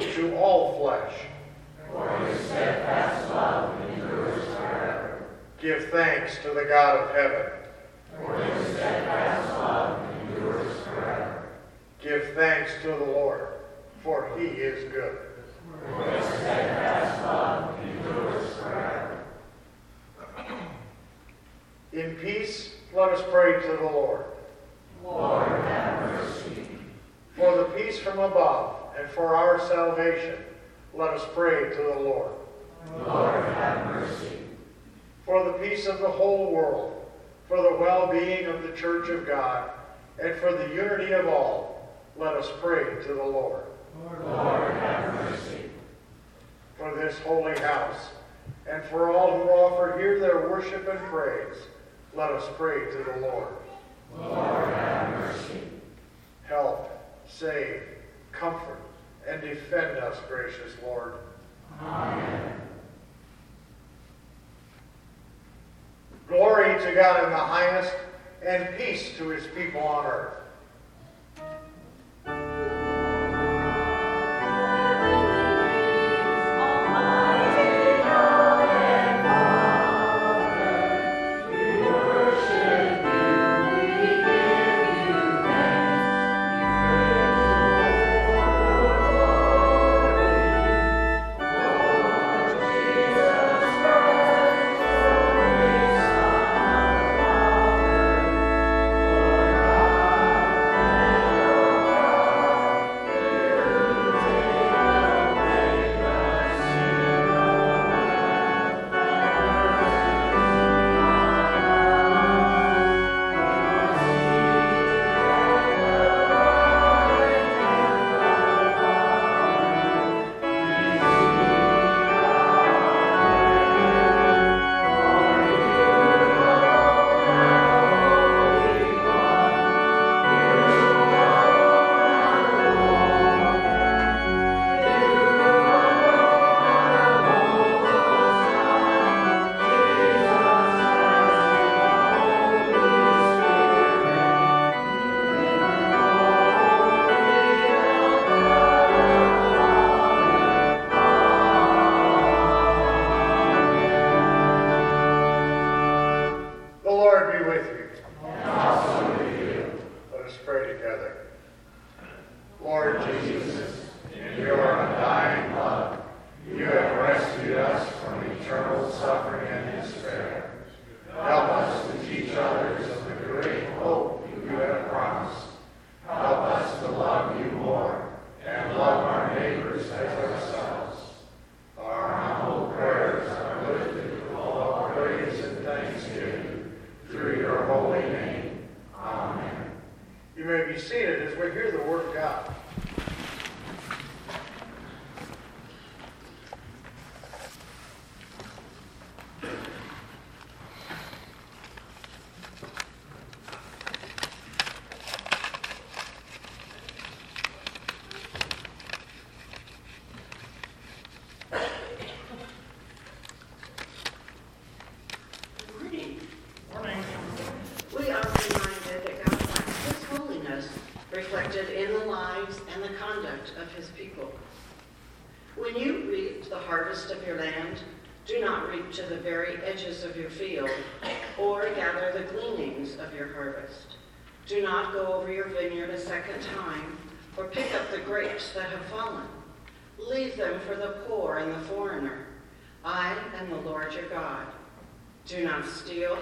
gives to all flesh. For you said that's not. Give thanks to the God of heaven. For his steadfast love endures forever. Give thanks to the Lord, for he is good. For his steadfast love endures forever. In peace, let us pray to the Lord. Lord, have mercy. For the peace from above and for our salvation, let us pray to the Lord. Lord, have mercy. For the peace of the whole world, for the well-being of the church of God, and for the unity of all, let us pray to the Lord. Lord, Lord have mercy. For this holy house, and for all who offer here their worship and praise, let us pray to the Lord. Lord, have mercy. Help, save, comfort, and defend us, gracious Lord. Amen. Glory to God in the highest, and peace to his people on earth. To the very edges of your field, or gather the gleanings of your harvest. Do not go over your vineyard a second time, or pick up the grapes that have fallen. Leave them for the poor and the foreigner. I am the Lord your God. Do not steal.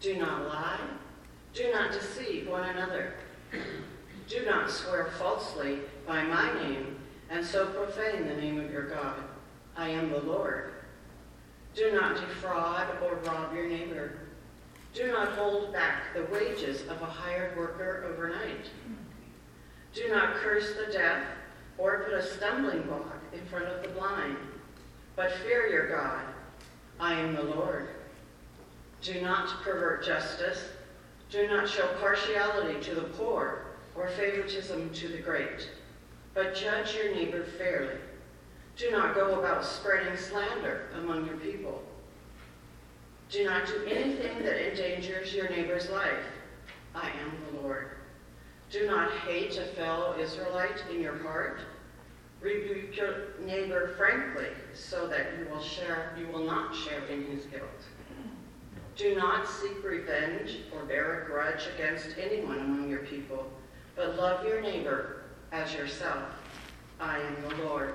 Do not lie. Do not deceive one another. Do not swear falsely by my name, and so profane the name of your God. I am the Lord. Do not defraud or rob your neighbor. Do not hold back the wages of a hired worker overnight. Do not curse the deaf or put a stumbling block in front of the blind, but fear your God. I am the Lord. Do not pervert justice. Do not show partiality to the poor or favoritism to the great, but judge your neighbor fairly. Do not go about spreading slander among your people. Do not do anything that endangers your neighbor's life. I am the Lord. Do not hate a fellow Israelite in your heart. Rebuke your neighbor frankly, so that you will share you will not share in his guilt. Do not seek revenge or bear a grudge against anyone among your people, but love your neighbor as yourself. I am the Lord.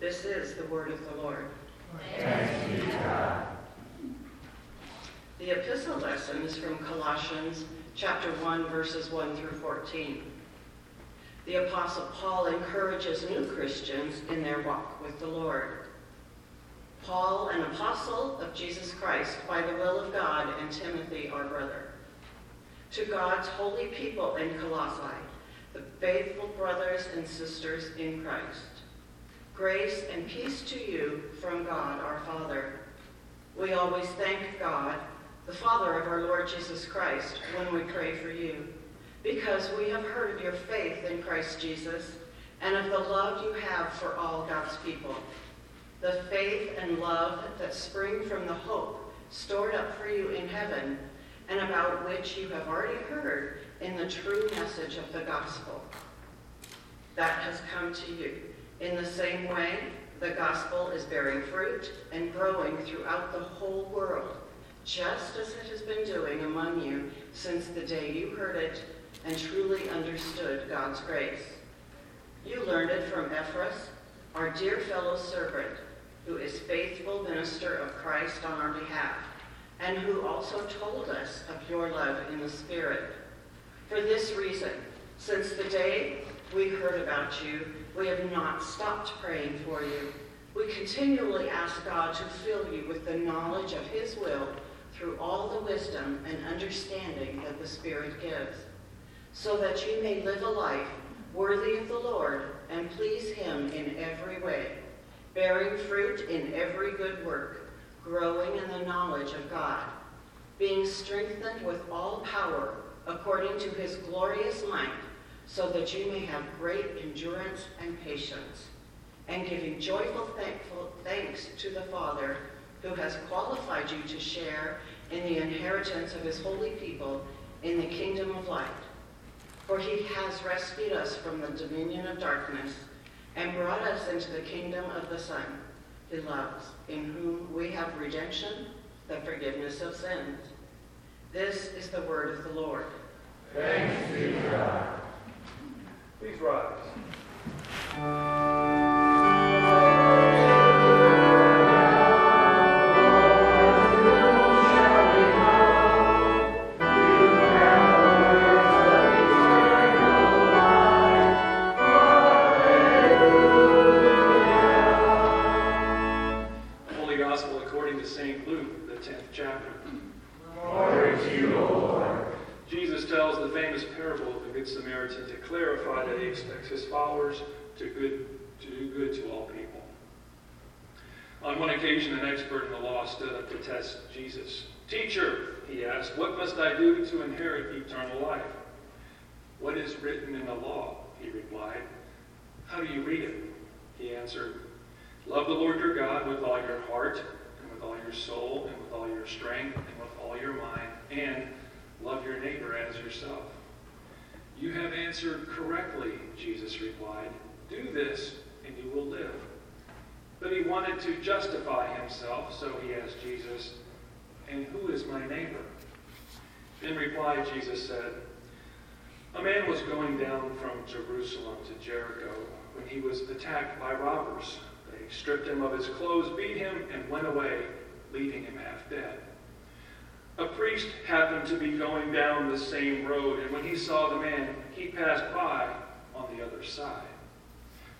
This is the word of the Lord. The epistle lesson is from Colossians chapter 1 verses 1 through 14. The apostle Paul encourages new Christians in their walk with the Lord. Paul, an apostle of Jesus Christ by the will of God, and Timothy, our brother. To God's holy people in Colossae, the faithful brothers and sisters in Christ. Grace and peace to you from God our Father. We always thank God, the Father of our Lord Jesus Christ, when we pray for you, because we have heard of your faith in Christ Jesus and of the love you have for all God's people. The faith and love that spring from the hope stored up for you in heaven and about which you have already heard in the true message of the gospel that has come to you. In the same way, the gospel is bearing fruit and growing throughout the whole world, just as it has been doing among you since the day you heard it and truly understood God's grace. You learned it from Epaphras, our dear fellow servant, who is faithful minister of Christ on our behalf, and who also told us of your love in the Spirit. For this reason, since the day we heard about you, we have not stopped praying for you. We continually ask God to fill you with the knowledge of his will through all the wisdom and understanding that the Spirit gives, so that you may live a life worthy of the Lord and please him in every way, bearing fruit in every good work, growing in the knowledge of God, being strengthened with all power according to his glorious might, so that you may have great endurance and patience, and giving joyful thankful thanks to the Father who has qualified you to share in the inheritance of his holy people in the kingdom of light. For he has rescued us from the dominion of darkness and brought us into the kingdom of the Son he loves, in whom we have redemption, the forgiveness of sins. This is the word of the Lord. Thanks be to God. Please rise. On one occasion, an expert in the law stood up to test Jesus. Teacher, he asked, what must I do to inherit eternal life? What is written in the law? He replied. How do you read it? He answered, Love the Lord your God with all your heart, and with all your soul, and with all your strength, and with all your mind, and love your neighbor as yourself. You have answered correctly, Jesus replied. Do this, and you will live. But he wanted to justify himself, so he asked Jesus, And who is my neighbor? In reply, Jesus said, A man was going down from Jerusalem to Jericho when he was attacked by robbers. They stripped him of his clothes, beat him, and went away, leaving him half dead. A priest happened to be going down the same road, and when he saw the man, he passed by on the other side.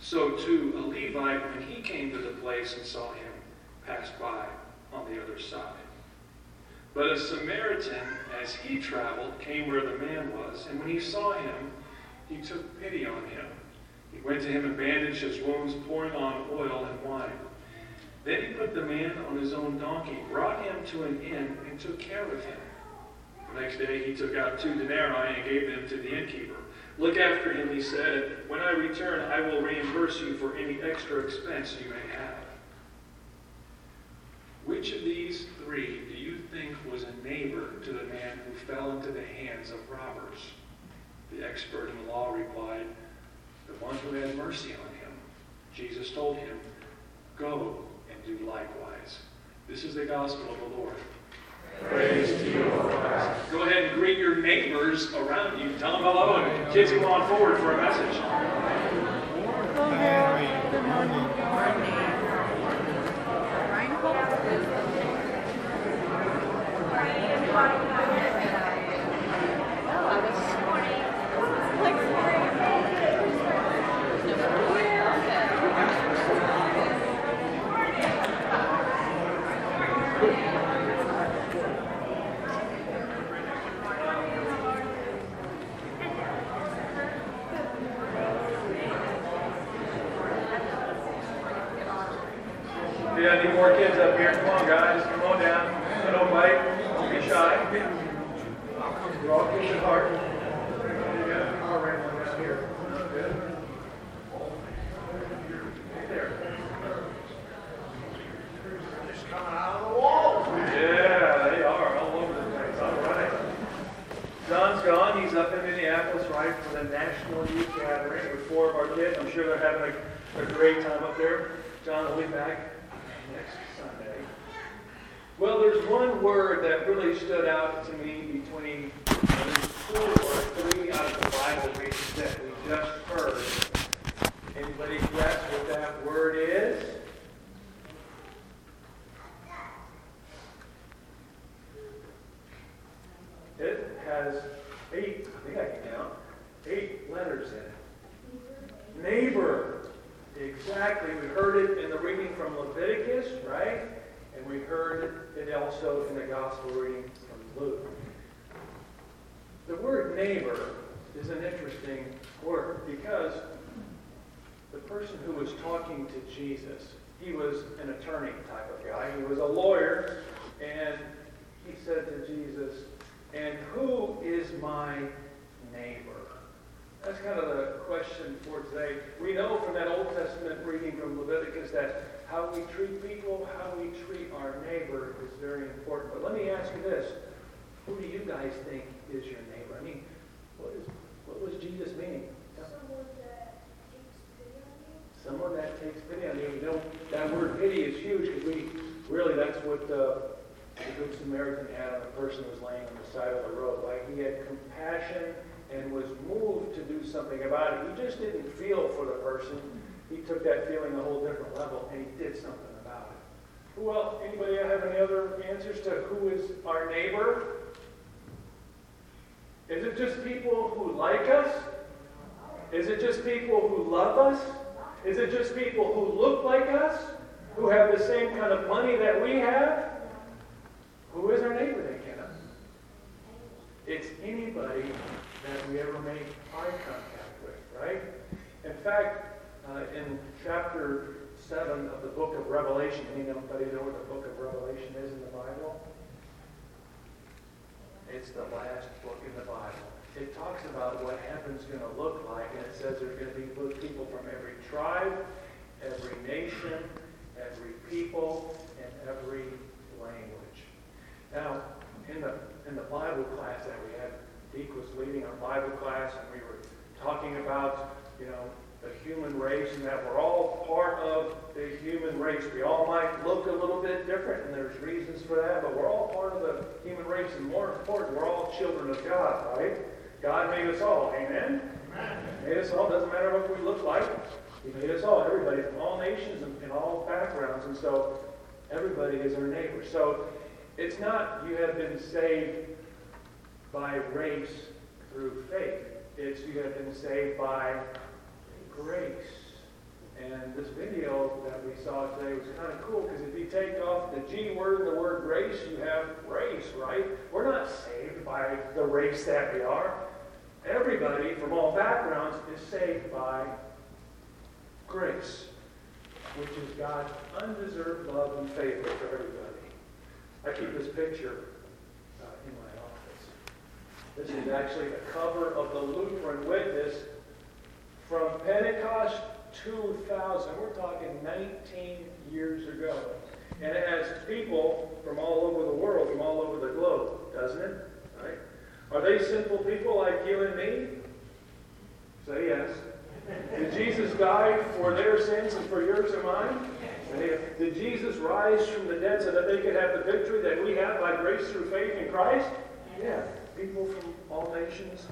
So too, a Levite, when he came to the place and saw him, passed by on the other side. But a Samaritan, as he traveled, came where the man was, and when he saw him, he took pity on him. He went to him and bandaged his wounds, pouring on oil and wine. Then he put the man on his own donkey, brought him to an inn, and took care of him. The next day he took out two denarii and gave them to the innkeeper. Look after him, he said, and when I return, I will reimburse you for any extra expense you may have. Which of these three do you think was a neighbor to the man who fell into the hands of robbers? The expert in the law replied, The one who had mercy on him. Jesus told him, Go and do likewise. This is the gospel of the Lord. Praise to you, O Christ. Go ahead and greet your neighbors around you. Tell them hello, and kids come on forward for a message. Yeah, I need more kids up here. Come on, guys. Come on down. Don't bite. Don't be shy. We're all kids at heart. Yeah, all right, one down here. Good. There. Just coming out of the wall. Yeah, they are all over the place. All right. John's gone. He's up in Minneapolis, right, for the National Youth Gathering with four of our kids. I'm sure they're having a, a great time up there. John will be back next Sunday. Well, there's one word that really stood out to me between these two or three out of the Bible readings that we just heard. Anybody guess what that word is? It has eight, I think I can count, eight letters in it. Neighbor. Exactly. We heard it in the reading from Leviticus, right? And we heard it also in the gospel reading from Luke. The word neighbor is an interesting word because person who was talking to Jesus, he was an attorney type of guy. He was a lawyer, and he said to Jesus, And who is my neighbor? That's kind of the question for today. We know from that Old Testament reading from Leviticus that how we treat people, how we treat our neighbor is very important. But let me ask you this. Who do you guys think is your neighbor? I mean, what, is, what was Jesus meaning? Someone that takes pity on you. You know, that word pity is huge because we really, that's what uh, the Good Samaritan had on the person who was laying on the side of the road. Like he had compassion and was moved to do something about it. He just didn't feel for the person. He took that feeling a whole different level and he did something about it. Who else? Anybody have any other answers to who is our neighbor? Is it just people who like us? Is it just people who love us? Is it just people who look like us? Who have the same kind of money that we have? Who is our neighbor then, Kenna? It's anybody that we ever make eye contact with, right? In fact, uh, in chapter 7 of the book of Revelation, anybody know what the book of Revelation is in the Bible? It's the last book in the Bible. It talks about what heaven's going to look like, and it says there's going to be people from every tribe, every nation, every people, and every language. Now, in the in the Bible class that we had, Deke was leading our Bible class, and we were talking about, you know, the human race and that we're all part of the human race. We all might look a little bit different, and there's reasons for that, but we're all part of the human race, and more important, we're all children of God, right? God made us all. Amen? He made us all. Doesn't matter what we look like. He made us all. Everybody from all nations and, and all backgrounds. And so everybody is our neighbor. So it's not you have been saved by race through faith. It's you have been saved by grace. And this video that we saw today was kind of cool because if you take off the G word and the word grace, you have race, right? We're not saved by the race that we are. Everybody from all backgrounds is saved by grace, which is God's undeserved love and favor for everybody. I keep this picture uh, in my office. This is actually a cover of the Lutheran Witness from Pentecost 2000. We're talking 19 years ago. And it has people from all over the world, from all over the globe, doesn't it? Right? Are they simple people like you and me? Say yes. Did Jesus die for their sins and for yours and mine? Did Jesus rise from the dead so that they could have the victory that we have by grace through faith in Christ? Yeah. People from all nations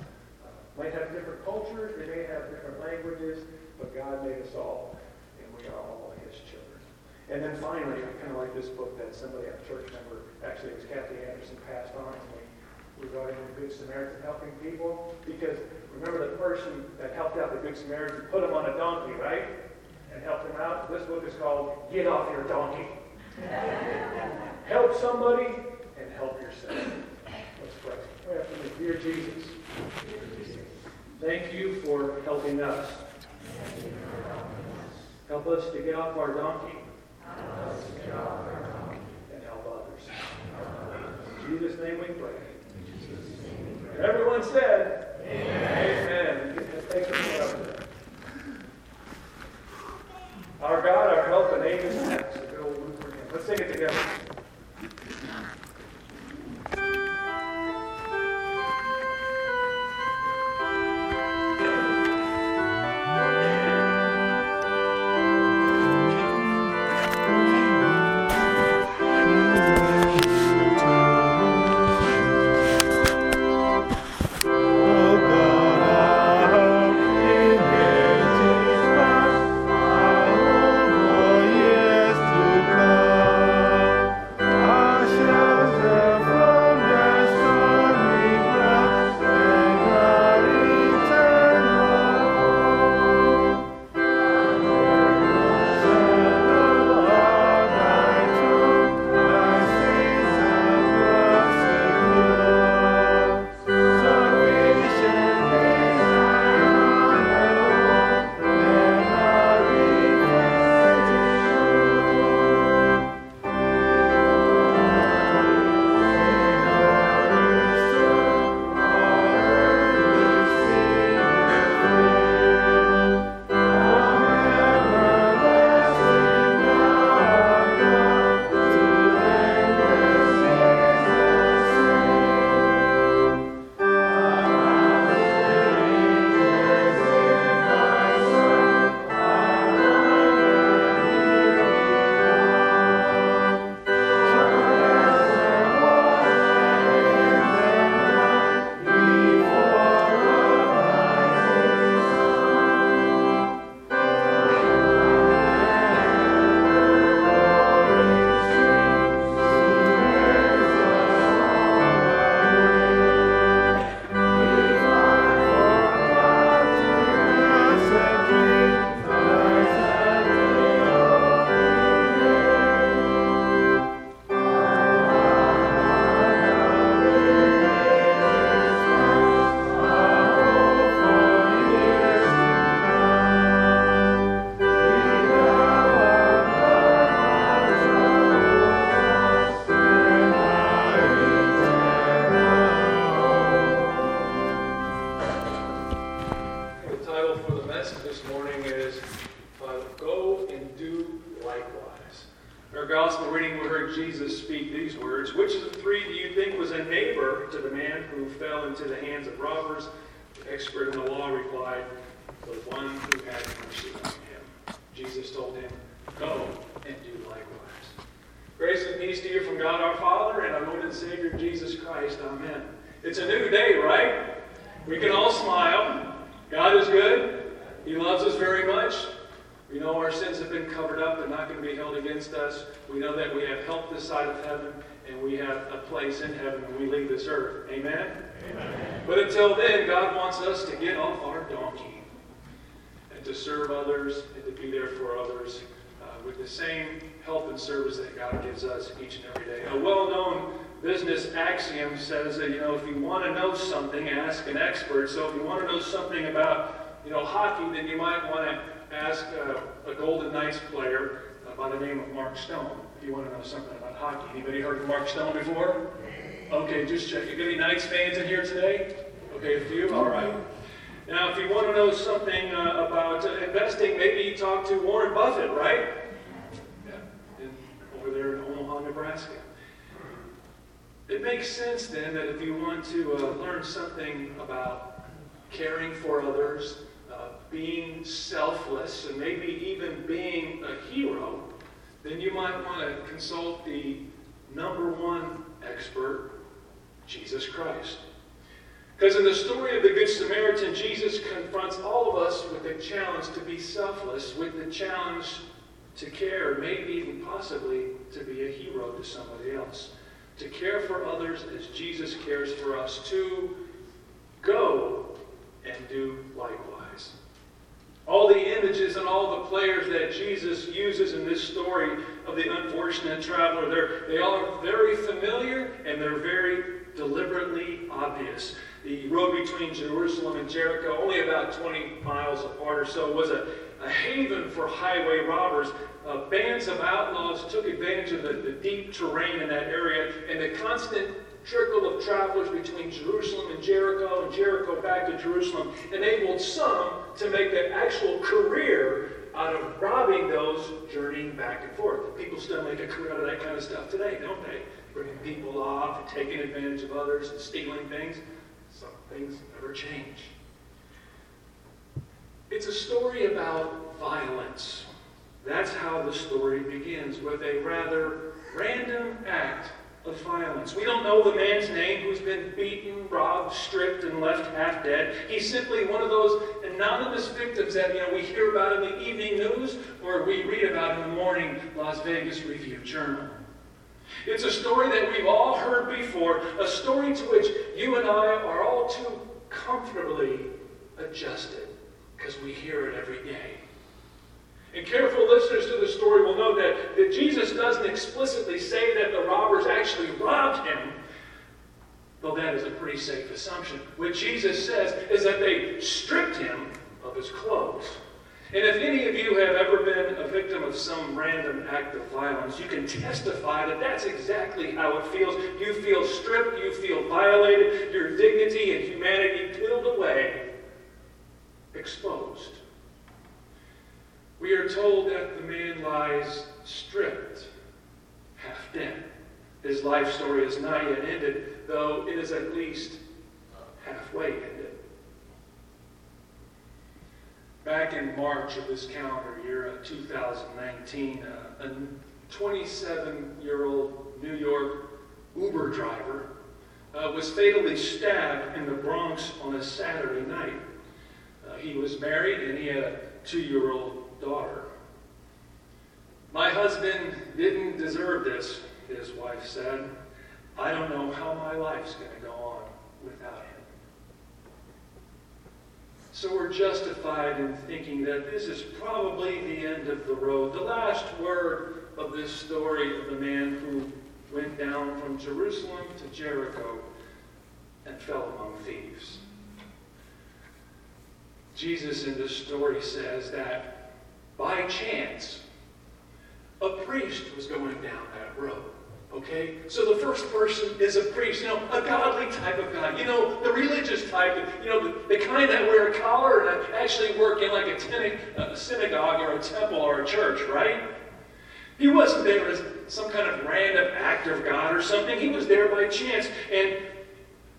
uh, might have different cultures, they may have different languages, but God made us all, and we are all His children. And then finally, I kind of like this book that somebody at a church member, actually it was Kathy Anderson, passed on to me regarding the Good Samaritan helping people. Because remember the person that helped out the Good Samaritan put him on a donkey, right? And helped him out. This book is called Get Off Your Donkey. help somebody and help yourself. Let's pray. Pray after me. Dear Jesus, thank you for helping us. Help us to get off our donkey and help others. In Jesus' name we pray. And everyone said, Amen. Our God, our help, and aim is Let's sing it together. So if you want to know something about, you know, hockey, then you might want to ask uh, a Golden Knights player uh, by the name of Mark Stone. If you want to know something about hockey. Anybody heard of Mark Stone before? Okay, just check. You got any Knights fans in here today? Okay, a few? All right. Now, if you want to know something uh, about uh, investing, maybe you talk to Warren Buffett, right? Yeah, in, over there in Omaha, Nebraska. It makes sense then that if you want to uh, learn something about caring for others, uh, being selfless, and maybe even being a hero, then you might want to consult the number one expert, Jesus Christ. Because in the story of the Good Samaritan, Jesus confronts all of us with the challenge to be selfless, with the challenge to care, maybe even possibly to be a hero to somebody else to care for others as Jesus cares for us, to go and do likewise. All the images and all the players that Jesus uses in this story of the unfortunate traveler, they all are very familiar and they're very deliberately obvious. The road between Jerusalem and Jericho, only about 20 miles apart or so, was a, a haven for highway robbers uh, bands of outlaws took advantage of the, the deep terrain in that area and the constant trickle of travelers between Jerusalem and Jericho and Jericho back to Jerusalem enabled some to make an actual career out of robbing those journeying back and forth. People still make a career out of that kind of stuff today, don't they? Bringing people off and taking advantage of others and stealing things. Some things never change. It's a story about violence. That's how the story begins, with a rather random act of violence. We don't know the man's name who's been beaten, robbed, stripped, and left half dead. He's simply one of those anonymous victims that you know we hear about in the evening news or we read about in the morning Las Vegas Review Journal. It's a story that we've all heard before, a story to which you and I are all too comfortably adjusted because we hear it every day. And careful listeners to the story will know that, that Jesus doesn't explicitly say that the robbers actually robbed him, though that is a pretty safe assumption. What Jesus says is that they stripped him of his clothes. And if any of you have ever been a victim of some random act of violence, you can testify that that's exactly how it feels. You feel stripped, you feel violated, your dignity and humanity peeled away, exposed we are told that the man lies stripped, half dead. His life story is not yet ended, though it is at least halfway ended. Back in March of this calendar year, uh, 2019, uh, a 27 year old New York Uber driver uh, was fatally stabbed in the Bronx on a Saturday night. Uh, he was married and he had a two year old daughter. My husband didn't deserve this, his wife said. I don't know how my life's going to go on without him. So we're justified in thinking that this is probably the end of the road, the last word of this story of the man who went down from Jerusalem to Jericho and fell among thieves. Jesus in this story says that by chance, a priest was going down that road. Okay? So the first person is a priest, you know, a godly type of guy. You know, the religious type, you know, the, the kind that wear a collar and actually work in like a, a synagogue or a temple or a church, right? He wasn't there as some kind of random act of God or something. He was there by chance. And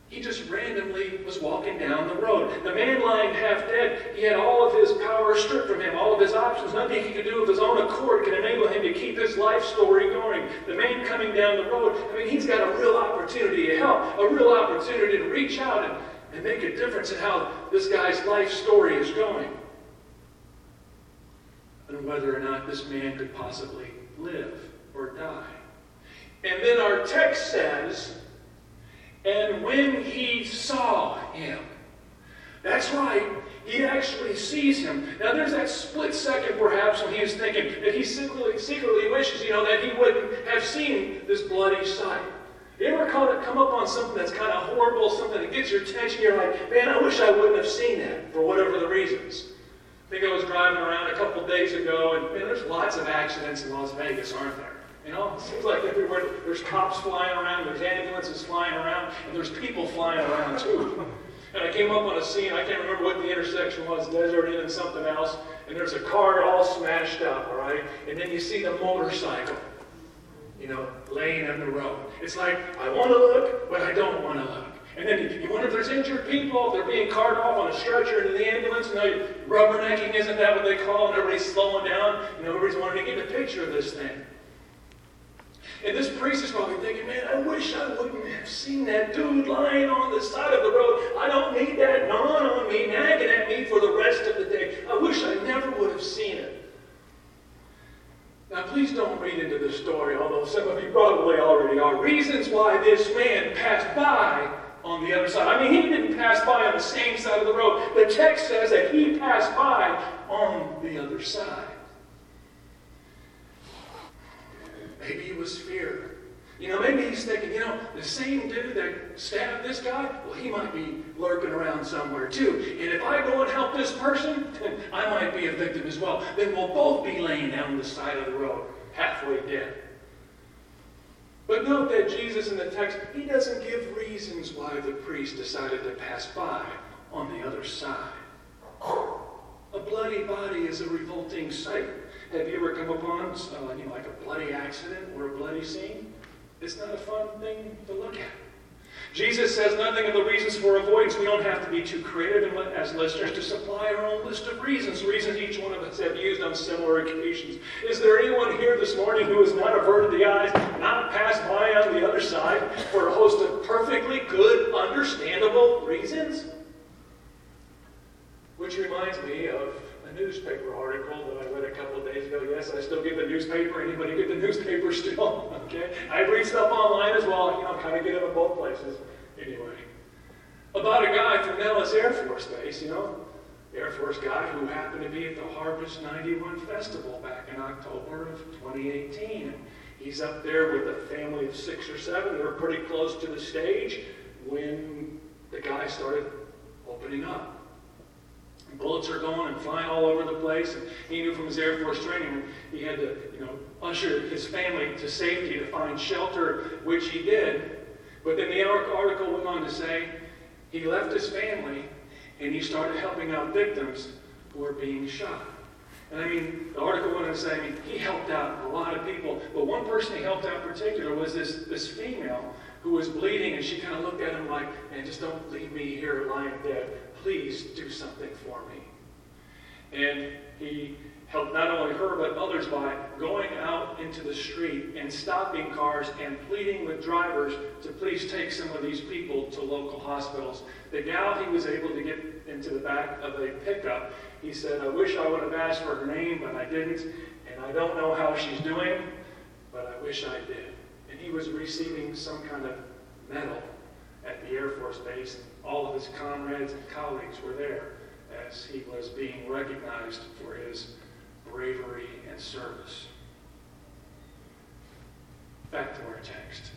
He just randomly was walking down the road. The man lying half dead, he had all of his power stripped from him, all of his options. Nothing he could do of his own accord could enable him to keep his life story going. The man coming down the road, I mean, he's got a real opportunity to help, a real opportunity to reach out and, and make a difference in how this guy's life story is going. And whether or not this man could possibly live or die. And then our text says, and when he saw him, that's right, he actually sees him. Now, there's that split second, perhaps, when he is thinking that he secretly, secretly wishes, you know, that he wouldn't have seen this bloody sight. You ever come up on something that's kind of horrible, something that gets your attention? You're like, man, I wish I wouldn't have seen that for whatever the reasons. I think I was driving around a couple days ago, and man, there's lots of accidents in Las Vegas, aren't there? You know, it seems like everywhere there's cops flying around, there's ambulances flying around, and there's people flying around too. And I came up on a scene, I can't remember what the intersection was, Desert Inn and something else, and there's a car all smashed up, all right? And then you see the motorcycle, you know, laying in the road. It's like, I want to look, but I don't want to look. And then you wonder if there's injured people, they're being carted off on a stretcher into the ambulance. You know, rubbernecking, isn't that what they call it? And everybody's slowing down. You know, everybody's wanting to get a picture of this thing. And this priest is probably thinking, man, I wish I wouldn't have seen that dude lying on the side of the road. I don't need that gnawing on me, nagging at me for the rest of the day. I wish I never would have seen it. Now, please don't read into this story, although some of you probably already are. Reasons why this man passed by on the other side. I mean, he didn't pass by on the same side of the road. The text says that he passed by on the other side. Maybe it was fear. You know, maybe he's thinking, you know, the same dude that stabbed this guy, well, he might be lurking around somewhere too. And if I go and help this person, I might be a victim as well. Then we'll both be laying down the side of the road, halfway dead. But note that Jesus in the text, he doesn't give reasons why the priest decided to pass by on the other side. A bloody body is a revolting sight. Have you ever come upon uh, you know, like a bloody accident or a bloody scene? It's not a fun thing to look at. Jesus says nothing of the reasons for avoidance. We don't have to be too creative as listeners to supply our own list of reasons, reasons each one of us have used on similar occasions. Is there anyone here this morning who has not averted the eyes, not passed by on the other side for a host of perfectly good, understandable reasons? Which reminds me of newspaper article that I read a couple days ago. Yes, I still get the newspaper. Anybody get the newspaper still? okay. I read stuff online as well. You know, kind of get it in both places. Anyway, about a guy from Nellis Air Force Base. You know, Air Force guy who happened to be at the Harvest 91 Festival back in October of 2018. He's up there with a family of six or seven. They're pretty close to the stage when the guy started opening up. Bullets are going and flying all over the place. And he knew from his Air Force training he had to, you know, usher his family to safety to find shelter, which he did. But then the article went on to say he left his family and he started helping out victims who were being shot. And I mean, the article went on to say I mean, he helped out a lot of people, but one person he helped out in particular was this, this female who was bleeding, and she kind of looked at him like, man, just don't leave me here lying dead please do something for me. And he helped not only her, but others by going out into the street and stopping cars and pleading with drivers to please take some of these people to local hospitals. The gal he was able to get into the back of a pickup, he said, I wish I would have asked for her name, but I didn't. And I don't know how she's doing, but I wish I did. And he was receiving some kind of medal at the Air Force Base all of his comrades and colleagues were there as he was being recognized for his bravery and service. Back to our text.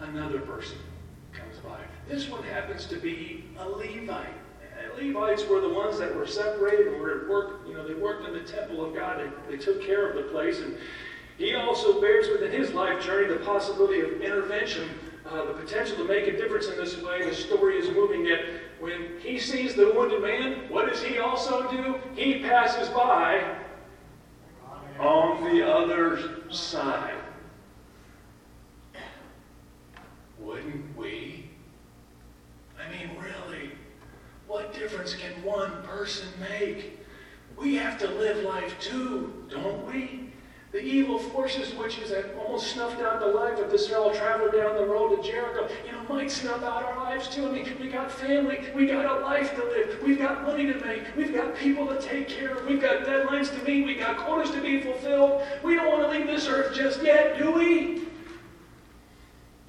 Another person comes by. This one happens to be a Levite. Levites were the ones that were separated and were at work, you know, they worked in the temple of God. They, they took care of the place. And he also bears within his life journey the possibility of intervention uh, the potential to make a difference in this way. The story is moving yet. When he sees the wounded man, what does he also do? He passes by on the other side. Wouldn't we? I mean, really, what difference can one person make? We have to live life too, don't we? The evil forces, which is that almost snuffed out the life of this fellow traveler down the road to Jericho, you know, might snuff out our lives too. I mean, we got family, we got a life to live, we've got money to make, we've got people to take care of, we've got deadlines to meet, we've got quotas to be fulfilled. We don't want to leave this earth just yet, do we?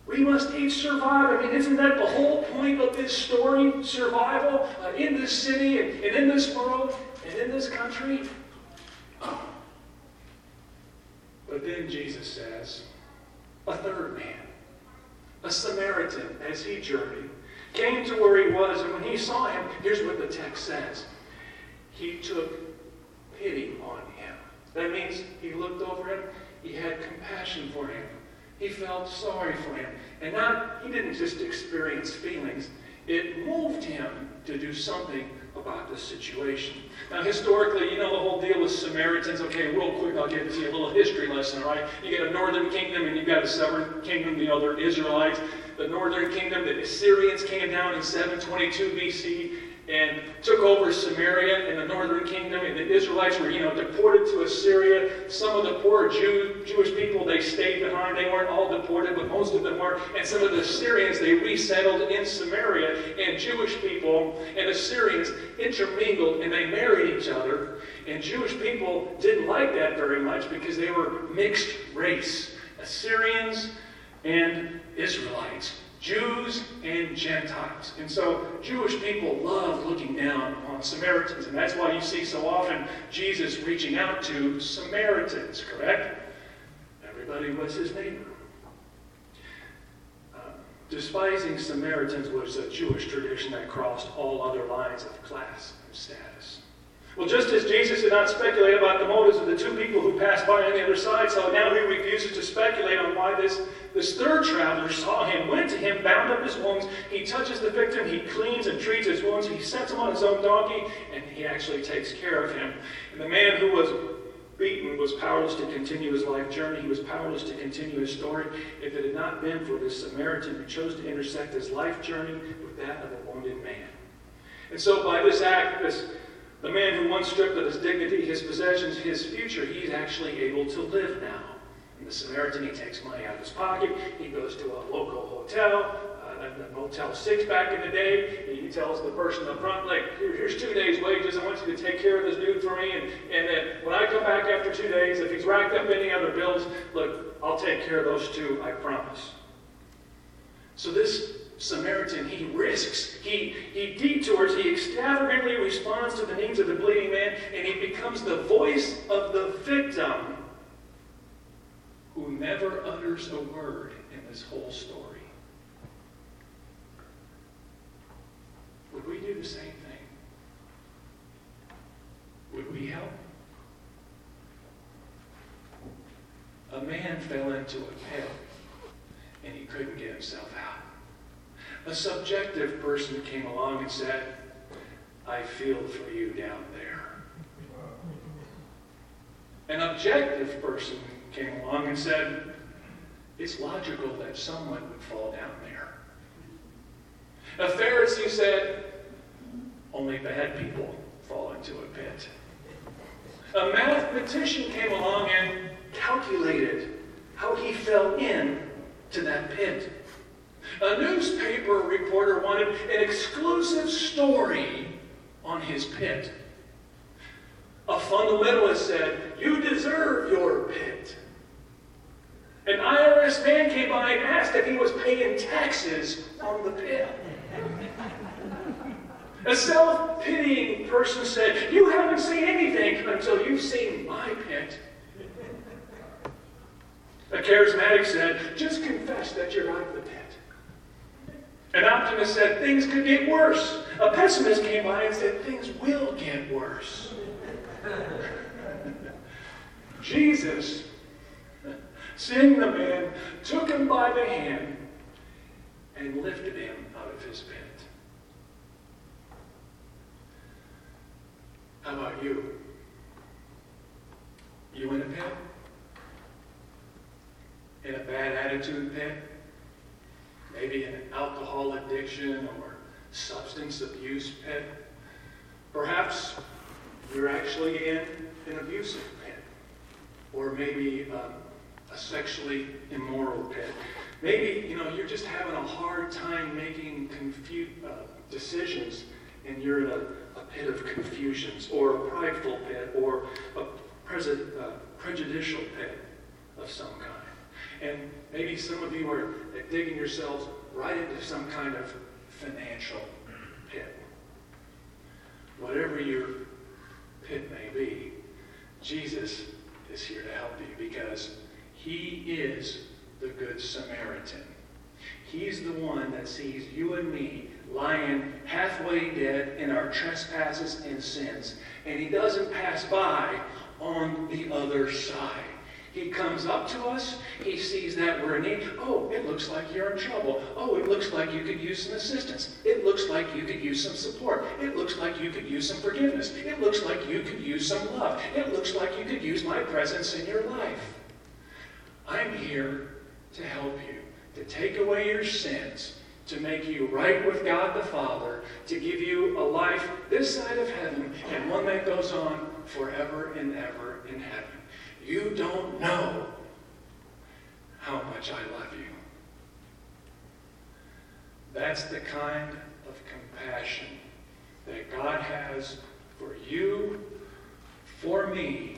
We must each survive. I mean, isn't that the whole point of this story? Survival uh, in this city and, and in this world and in this country? But then Jesus says, a third man, a Samaritan, as he journeyed, came to where he was, and when he saw him, here's what the text says He took pity on him. That means he looked over him, he had compassion for him, he felt sorry for him. And not, he didn't just experience feelings, it moved him to do something about this situation. Now, historically, you know the whole deal with Samaritans. Okay, real quick, I'll give you a little history lesson, all right? You got a northern kingdom and you've got a southern kingdom, the other Israelites. The northern kingdom, the Assyrians came down in 722 BC and took over Samaria in the northern kingdom, and the Israelites were, you know, deported to Assyria. Some of the poor Jew, Jewish people, they stayed behind. They weren't all deported, but most of them were. And some of the Assyrians, they resettled in Samaria, and Jewish people and Assyrians intermingled, and they married each other. And Jewish people didn't like that very much because they were mixed race, Assyrians and Israelites. Jews and Gentiles. And so Jewish people love looking down on Samaritans, and that's why you see so often Jesus reaching out to Samaritans, correct? Everybody was his neighbor. Uh, despising Samaritans was a Jewish tradition that crossed all other lines of class and status. Well, just as Jesus did not speculate about the motives of the two people who passed by on the other side, so now he refuses to speculate on why this, this third traveler saw him, went to him, bound up his wounds. He touches the victim, he cleans and treats his wounds, he sets him on his own donkey, and he actually takes care of him. And the man who was beaten was powerless to continue his life journey. He was powerless to continue his story if it had not been for this Samaritan who chose to intersect his life journey with that of a wounded man. And so, by this act, this the man who once stripped of his dignity, his possessions, his future, he's actually able to live now. And the Samaritan, he takes money out of his pocket, he goes to a local hotel, uh, Motel 6 back in the day, and he tells the person up front, like, Here, here's two days' wages, I want you to take care of this dude for me, and, and then when I come back after two days, if he's racked up any other bills, look, I'll take care of those two, I promise. So this Samaritan, he risks, he, he detours, he extravagantly responds to the needs of the bleeding man, and he becomes the voice of the victim who never utters a word in this whole story. Would we do the same thing? Would we help? A man fell into a pit and he couldn't get himself out. A subjective person came along and said, I feel for you down there. An objective person came along and said, It's logical that someone would fall down there. A Pharisee said, Only bad people fall into a pit. A mathematician came along and calculated how he fell in to that pit. A newspaper reporter wanted an exclusive story on his pit. A fundamentalist said, You deserve your pit. An IRS man came by and asked if he was paying taxes on the pit. A self pitying person said, You haven't seen anything until you've seen my pit. A charismatic said, Just confess that you're of the pit. An optimist said things could get worse. A pessimist came by and said things will get worse. Jesus, seeing the man, took him by the hand and lifted him out of his pit. How about you? You in a pit? In a bad attitude pit? Maybe an alcohol addiction or substance abuse pit, Perhaps you're actually in an abusive pit, or maybe um, a sexually immoral pit. Maybe you know you're just having a hard time making confu- uh, decisions, and you're in a, a pit of confusions, or a prideful pit, or a presi- uh, prejudicial pit of some kind. And maybe some of you are digging yourselves right into some kind of financial pit. Whatever your pit may be, Jesus is here to help you because he is the Good Samaritan. He's the one that sees you and me lying halfway dead in our trespasses and sins. And he doesn't pass by on the other side. He comes up to us. He sees that we're in need. Oh, it looks like you're in trouble. Oh, it looks like you could use some assistance. It looks like you could use some support. It looks like you could use some forgiveness. It looks like you could use some love. It looks like you could use my presence in your life. I'm here to help you, to take away your sins, to make you right with God the Father, to give you a life this side of heaven and one that goes on forever and ever in heaven. You don't know how much I love you. That's the kind of compassion that God has for you, for me,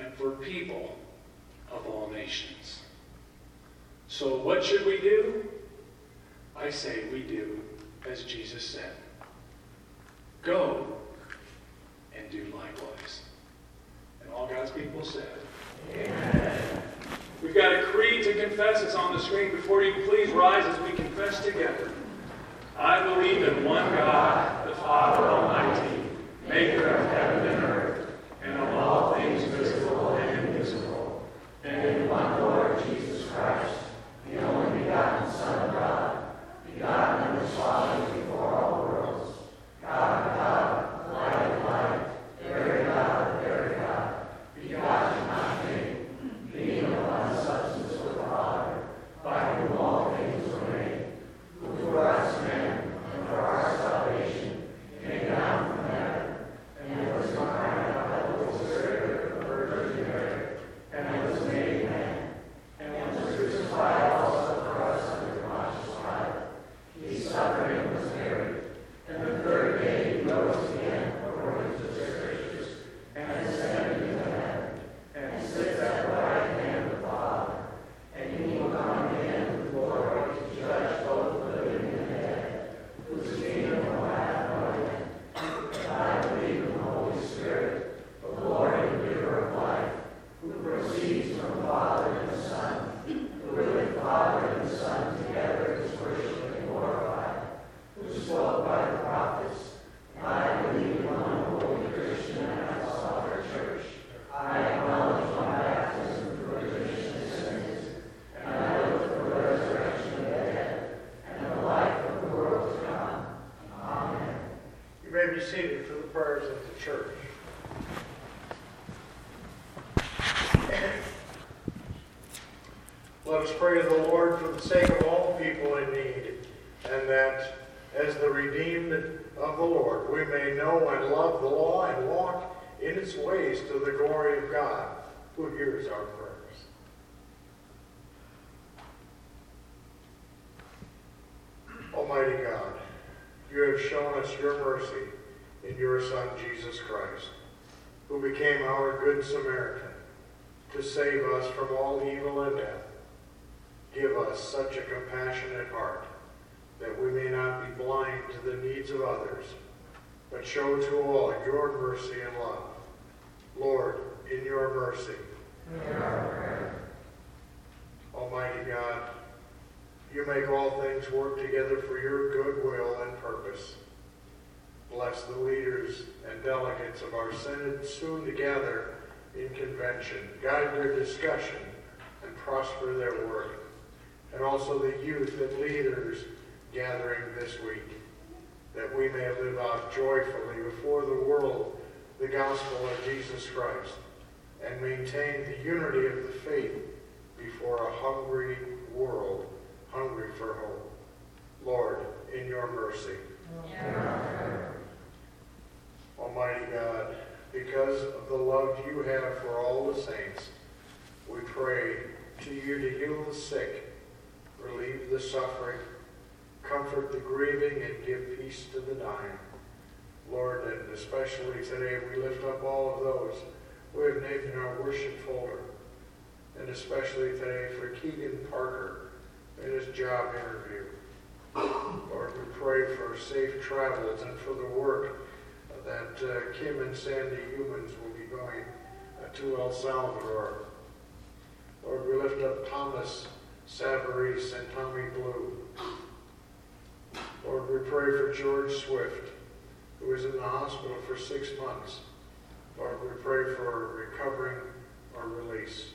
and for people of all nations. So, what should we do? I say we do as Jesus said go and do likewise. And all God's people said, Amen. We've got a creed to confess. It's on the screen. Before you please rise as we confess together. I believe in one God, the Father Almighty, maker of heaven and earth, and of all things visible and invisible, and in one Lord Jesus Christ, the only begotten Son of God, begotten of his Father before all worlds, God of God, light of light, very God of very God, begotten, not made, being of one substance with the Father, by whom all things were made, who for us men and for our salvation came down from heaven, and was incarnate by the Holy Spirit of the Virgin Mary, and was made man, and was crucified also for us under Pontius Pilate. He suffered and was buried, and the third day he rose again according to the Scriptures, and ascended into heaven, and sits at the right hand of the Father. And he will come again with glory to judge both the living and the dead, whose kingdom will have no end. And I believe in the Holy Spirit, the Lord and giver of life, who proceeds from the Father and the Son, who with the Father and the Son together is worshipped and glorified, who spoke by the prophets. I believe in one holy Christian and apostolic church. I acknowledge my baptism for the remission of sins, and I look for the resurrection of the dead and the life of the world to come. Amen. Seated for the prayers of the church. Let us pray to the Lord for the sake of all people in need, and that as the redeemed of the Lord, we may know and love the law and walk in its ways to the glory of God, who hears our prayers. Almighty God, you have shown us your mercy in your Son, Jesus Christ, who became our Good Samaritan to save us from all evil and death. Give us such a compassionate heart that we may not be blind to the needs of others, but show to all your mercy and love. Lord, in your mercy. Amen. Almighty God, you make all things work together for your good will and purpose. Bless the leaders and delegates of our Synod soon to gather in convention. Guide their discussion and prosper their work. And also the youth and leaders gathering this week, that we may live out joyfully before the world the gospel of Jesus Christ and maintain the unity of the faith before a hungry world, hungry for hope. Lord, in your mercy. Almighty God, because of the love you have for all the saints, we pray to you to heal the sick, relieve the suffering, comfort the grieving, and give peace to the dying. Lord, and especially today we lift up all of those we have named in our worship folder, and especially today for Keegan Parker in his job interview. Lord, we pray for safe travels and for the work that uh, Kim and Sandy Humans will be going uh, to El Salvador. Lord, we lift up Thomas Savarese and Tommy Blue. Lord, we pray for George Swift, who is in the hospital for six months. Lord, we pray for recovering or release.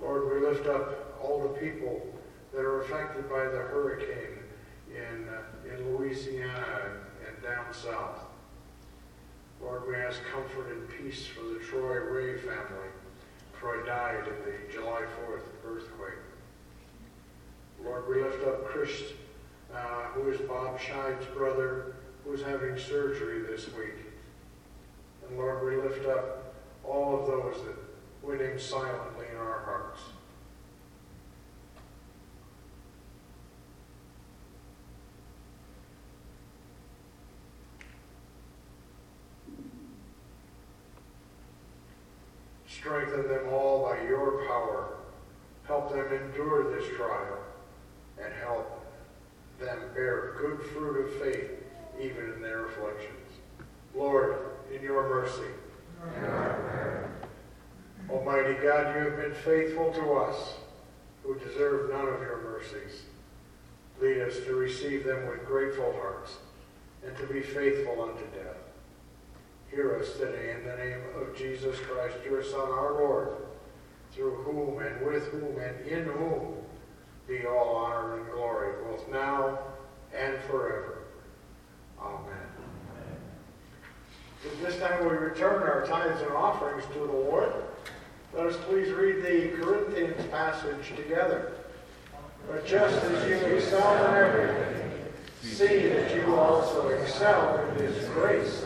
Lord, we lift up all the people that are affected by the hurricane in, uh, in Louisiana down south. Lord, we ask comfort and peace for the Troy Ray family. Troy died in the July 4th earthquake. Lord, we lift up Chris, uh, who is Bob Scheide's brother, who is having surgery this week. And Lord, we lift up all of those that went in silently in our hearts. Strengthen them all by your power. Help them endure this trial and help them bear good fruit of faith even in their afflictions. Lord, in your mercy. Almighty God, you have been faithful to us who deserve none of your mercies. Lead us to receive them with grateful hearts and to be faithful unto death. Hear us today in the name of Jesus Christ, your Son, our Lord, through whom and with whom and in whom be all honor and glory, both now and forever. Amen. At this time we return our tithes and offerings to the Lord. Let us please read the Corinthians passage together. But just as you excel in everything, see that you also excel in this grace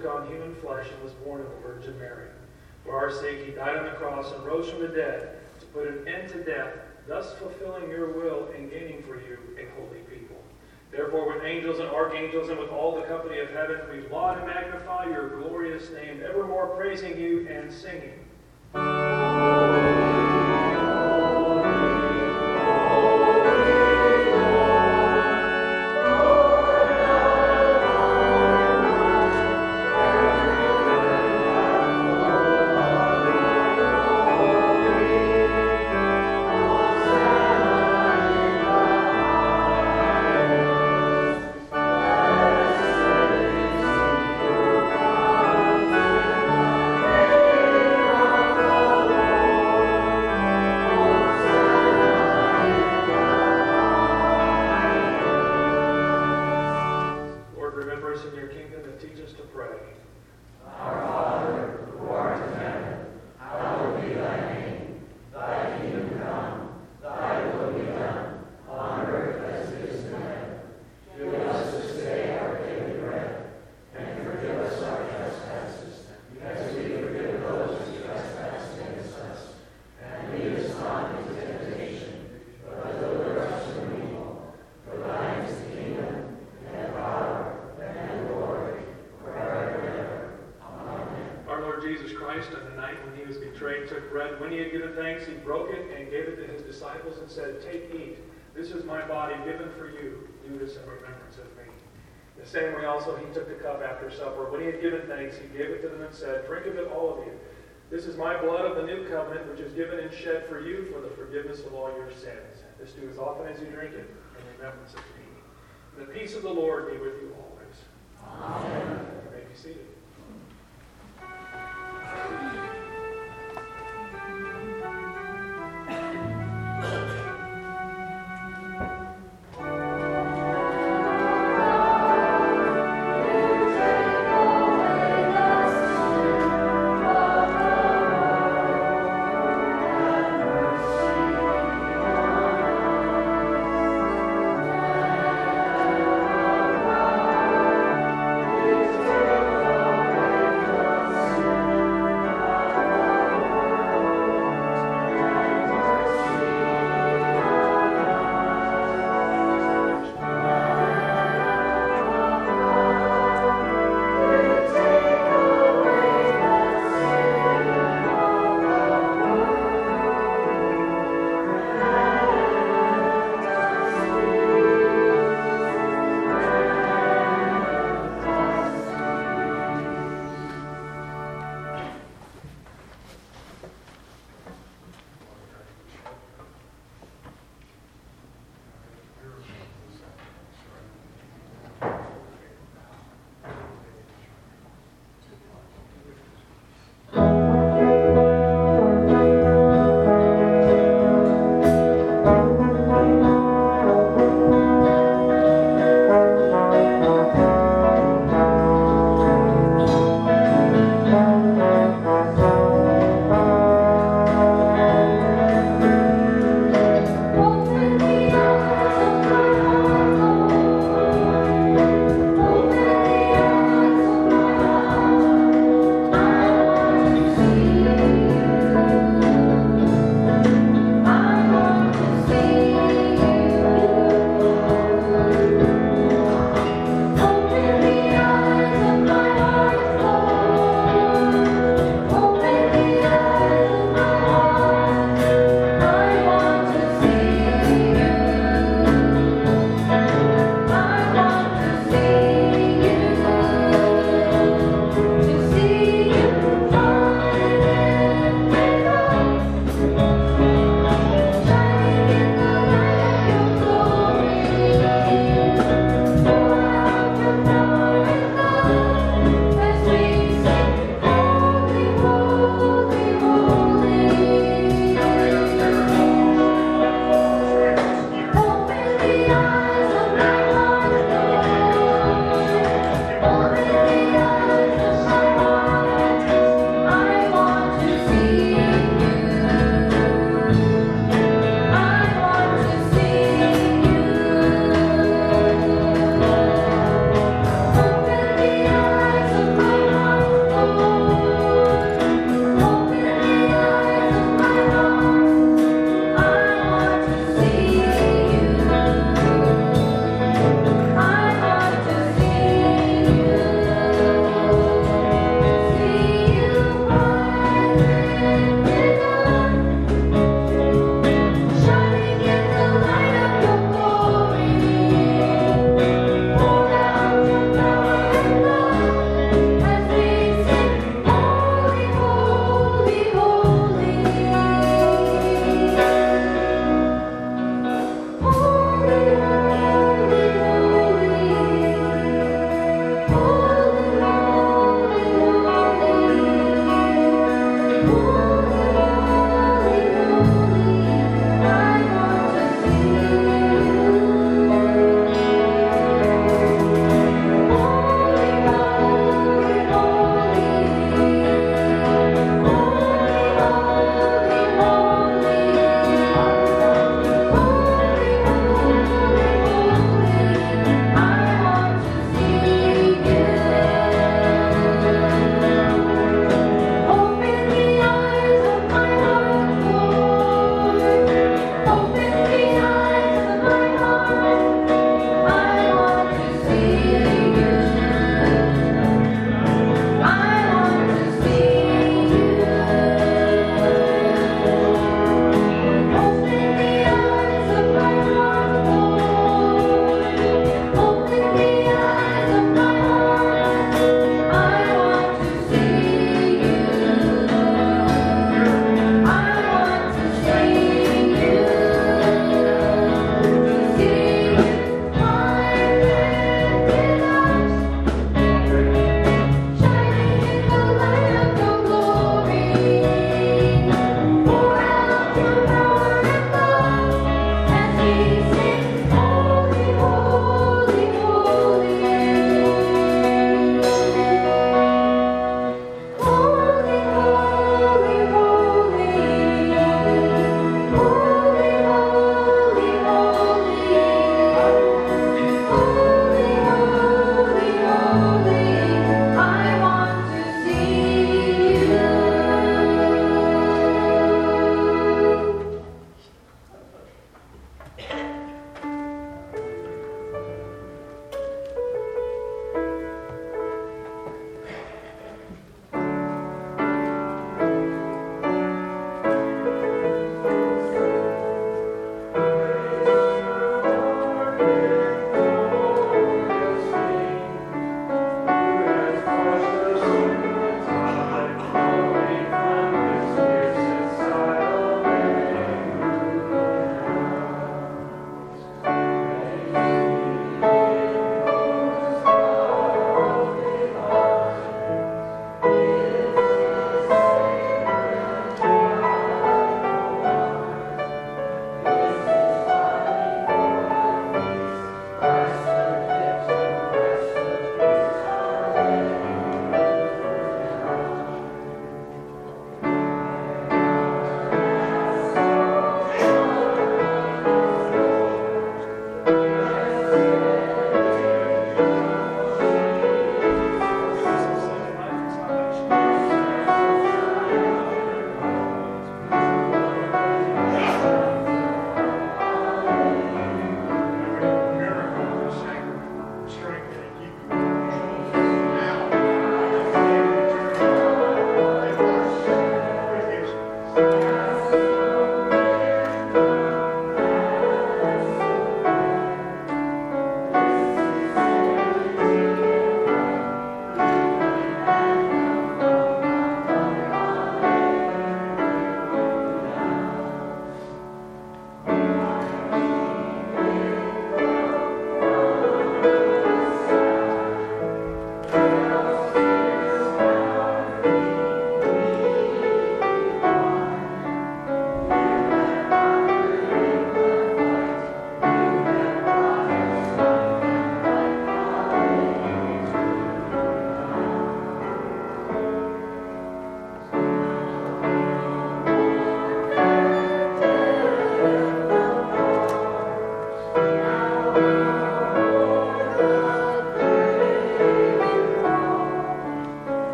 took on human flesh and was born of the Virgin Mary. For our sake he died on the cross and rose from the dead to put an end to death, thus fulfilling your will and gaining for you a holy people. Therefore, with angels and archangels and with all the company of heaven, we laud and magnify your glorious name, evermore praising you and singing. Disciples and said, Take, eat. This is my body given for you. Do this in remembrance of me. The same way also he took the cup after supper. When he had given thanks, he gave it to them and said, Drink of it, all of you. This is my blood of the new covenant, which is given and shed for you for the forgiveness of all your sins. This do as often as you drink it in remembrance of me. And the peace of the Lord be with you always. Amen. You may be seated.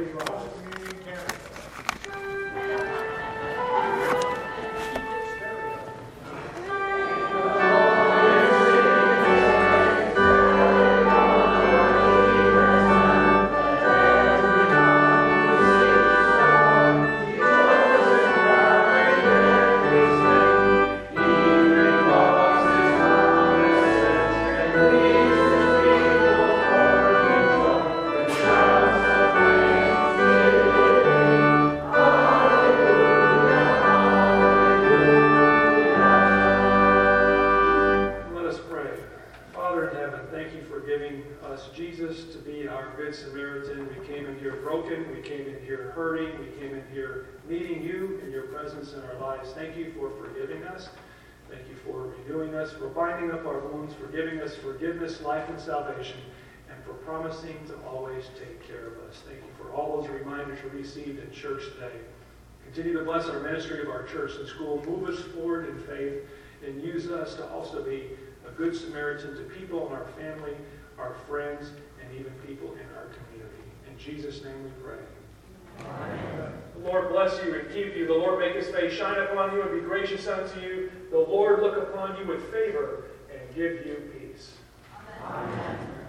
Please rise. Salvation, and for promising to always take care of us. Thank you for all those reminders we received in church today. Continue to bless our ministry of our church and school. Move us forward in faith and use us to also be a good Samaritan to people in our family, our friends, and even people in our community. In Jesus' name we pray. Amen. The Lord bless you and keep you. The Lord make his face shine upon you and be gracious unto you. The Lord look upon you with favor and give you peace. Amen.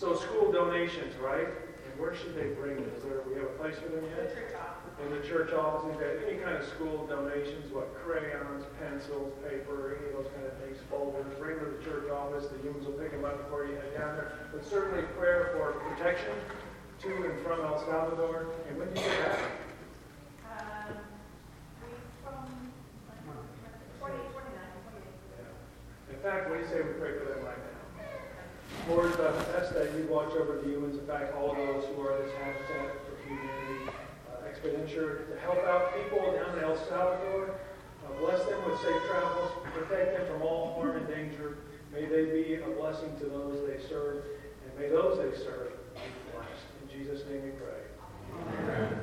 So school donations, right? And where should they bring it? Is there, we have a place for them yet? In the church office, we've got any kind of school donations, what crayons, pencils, paper, any of those kind of things, folders, bring them to the church office, the humans will pick them up before you head down there. But certainly prayer for protection to and from El Salvador. And when do you get back? Um, we from, forty, forty-nine, forty-eight. Yeah. In fact, what do you say we pray for them right now? Lord, ask that you watch over the humans, in fact, all those who are this habitat for humanity uh, expenditure to help out people down in El Salvador. Uh, bless them with safe travels, protect them from all harm and danger. May they be a blessing to those they serve, and may those they serve be blessed. In Jesus' name we pray. Amen.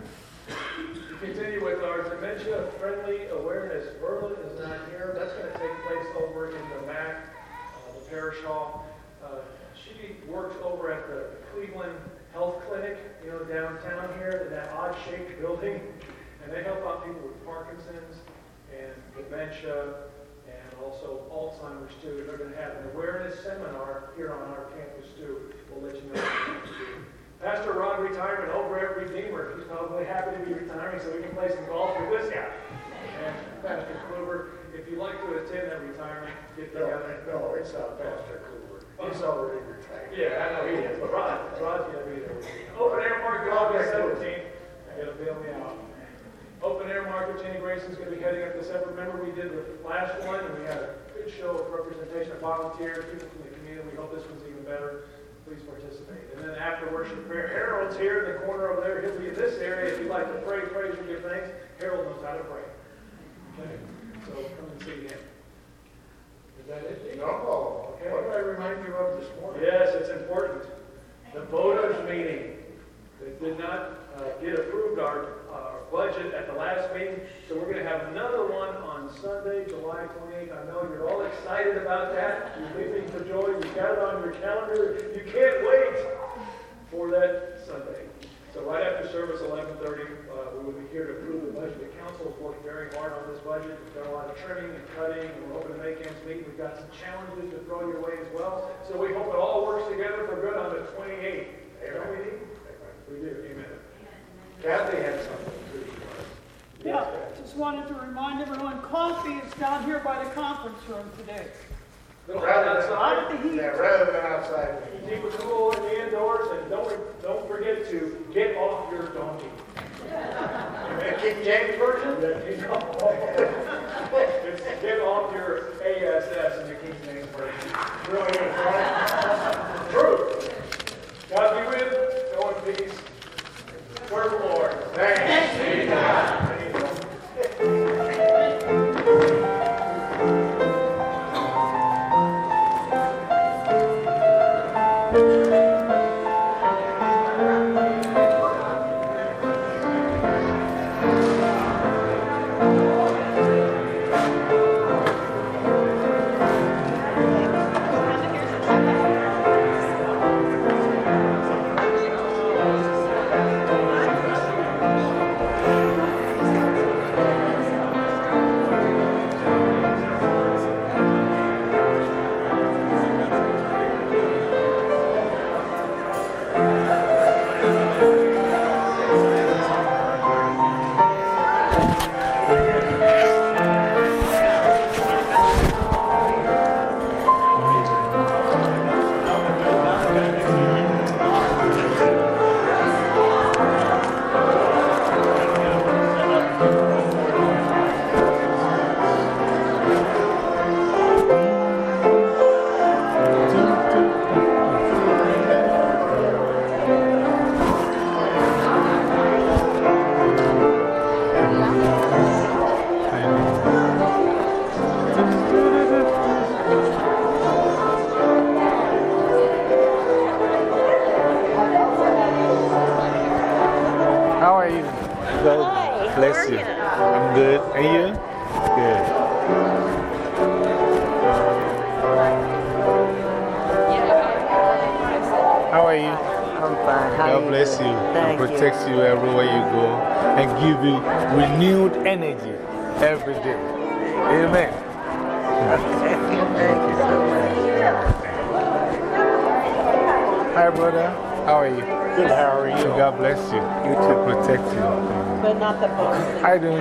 We continue with our dementia-friendly awareness. Berlin is not here. That's going to take place over in the MAC, uh, the parish hall. Uh, she works over at the Cleveland Health Clinic, you know, downtown here, in that odd-shaped building. And they help out people with Parkinson's and dementia and also Alzheimer's too. And they're going to have an awareness seminar here on our campus too. We'll let you know. Pastor Rod retirement over at Redeemer. He's probably happy to be retiring so we can play some golf with this guy. And Pastor Kluber, if you'd like to attend that retirement, get together. no, no, it's not Pastor. He's already retired. Yeah, I know he is, but Rod, Rod's gonna be there. Open air market August seventeenth. Gotta bail me out. Open air market, Jenny Grayson's gonna be heading up this effort. Remember, we did the last one, and we had a good show of representation of volunteers, people from the community. We hope this one's even better. Please participate. And then after worship prayer, Harold's here in the corner over there. He'll be in this area. If you'd like to pray, praise, or give thanks, Harold knows how to pray. Okay? So come and see him. That it? No, Okay. what did I remind you of this morning? Yes, it's important. The voters meeting, they did not uh, get approved our, our budget at the last meeting, so we're going to have another one on Sunday, July 28th. I know you're all excited about that. You're leaping for joy. You've got it on your calendar. You can't wait for that Sunday. So right after service, 11:30, uh, we will be here to approve the budget. The council has worked very hard on this budget. We've done a lot of trimming and cutting, and we're hoping to make meet. We've got some challenges to throw your way as well. So we hope it all works together for good on the 28th. Don't we need? We do, amen. Kathy had something to Yeah, just wanted to remind everyone, coffee is down here by the conference room today. Little hot outside. Out of the heat. Yeah, rather than outside. Keep it cool in the indoors, and don't, don't forget to get off your donkey. And King James Version? Yeah. Get off your ASS in the King Version. Right? With, you. peace. The Lord.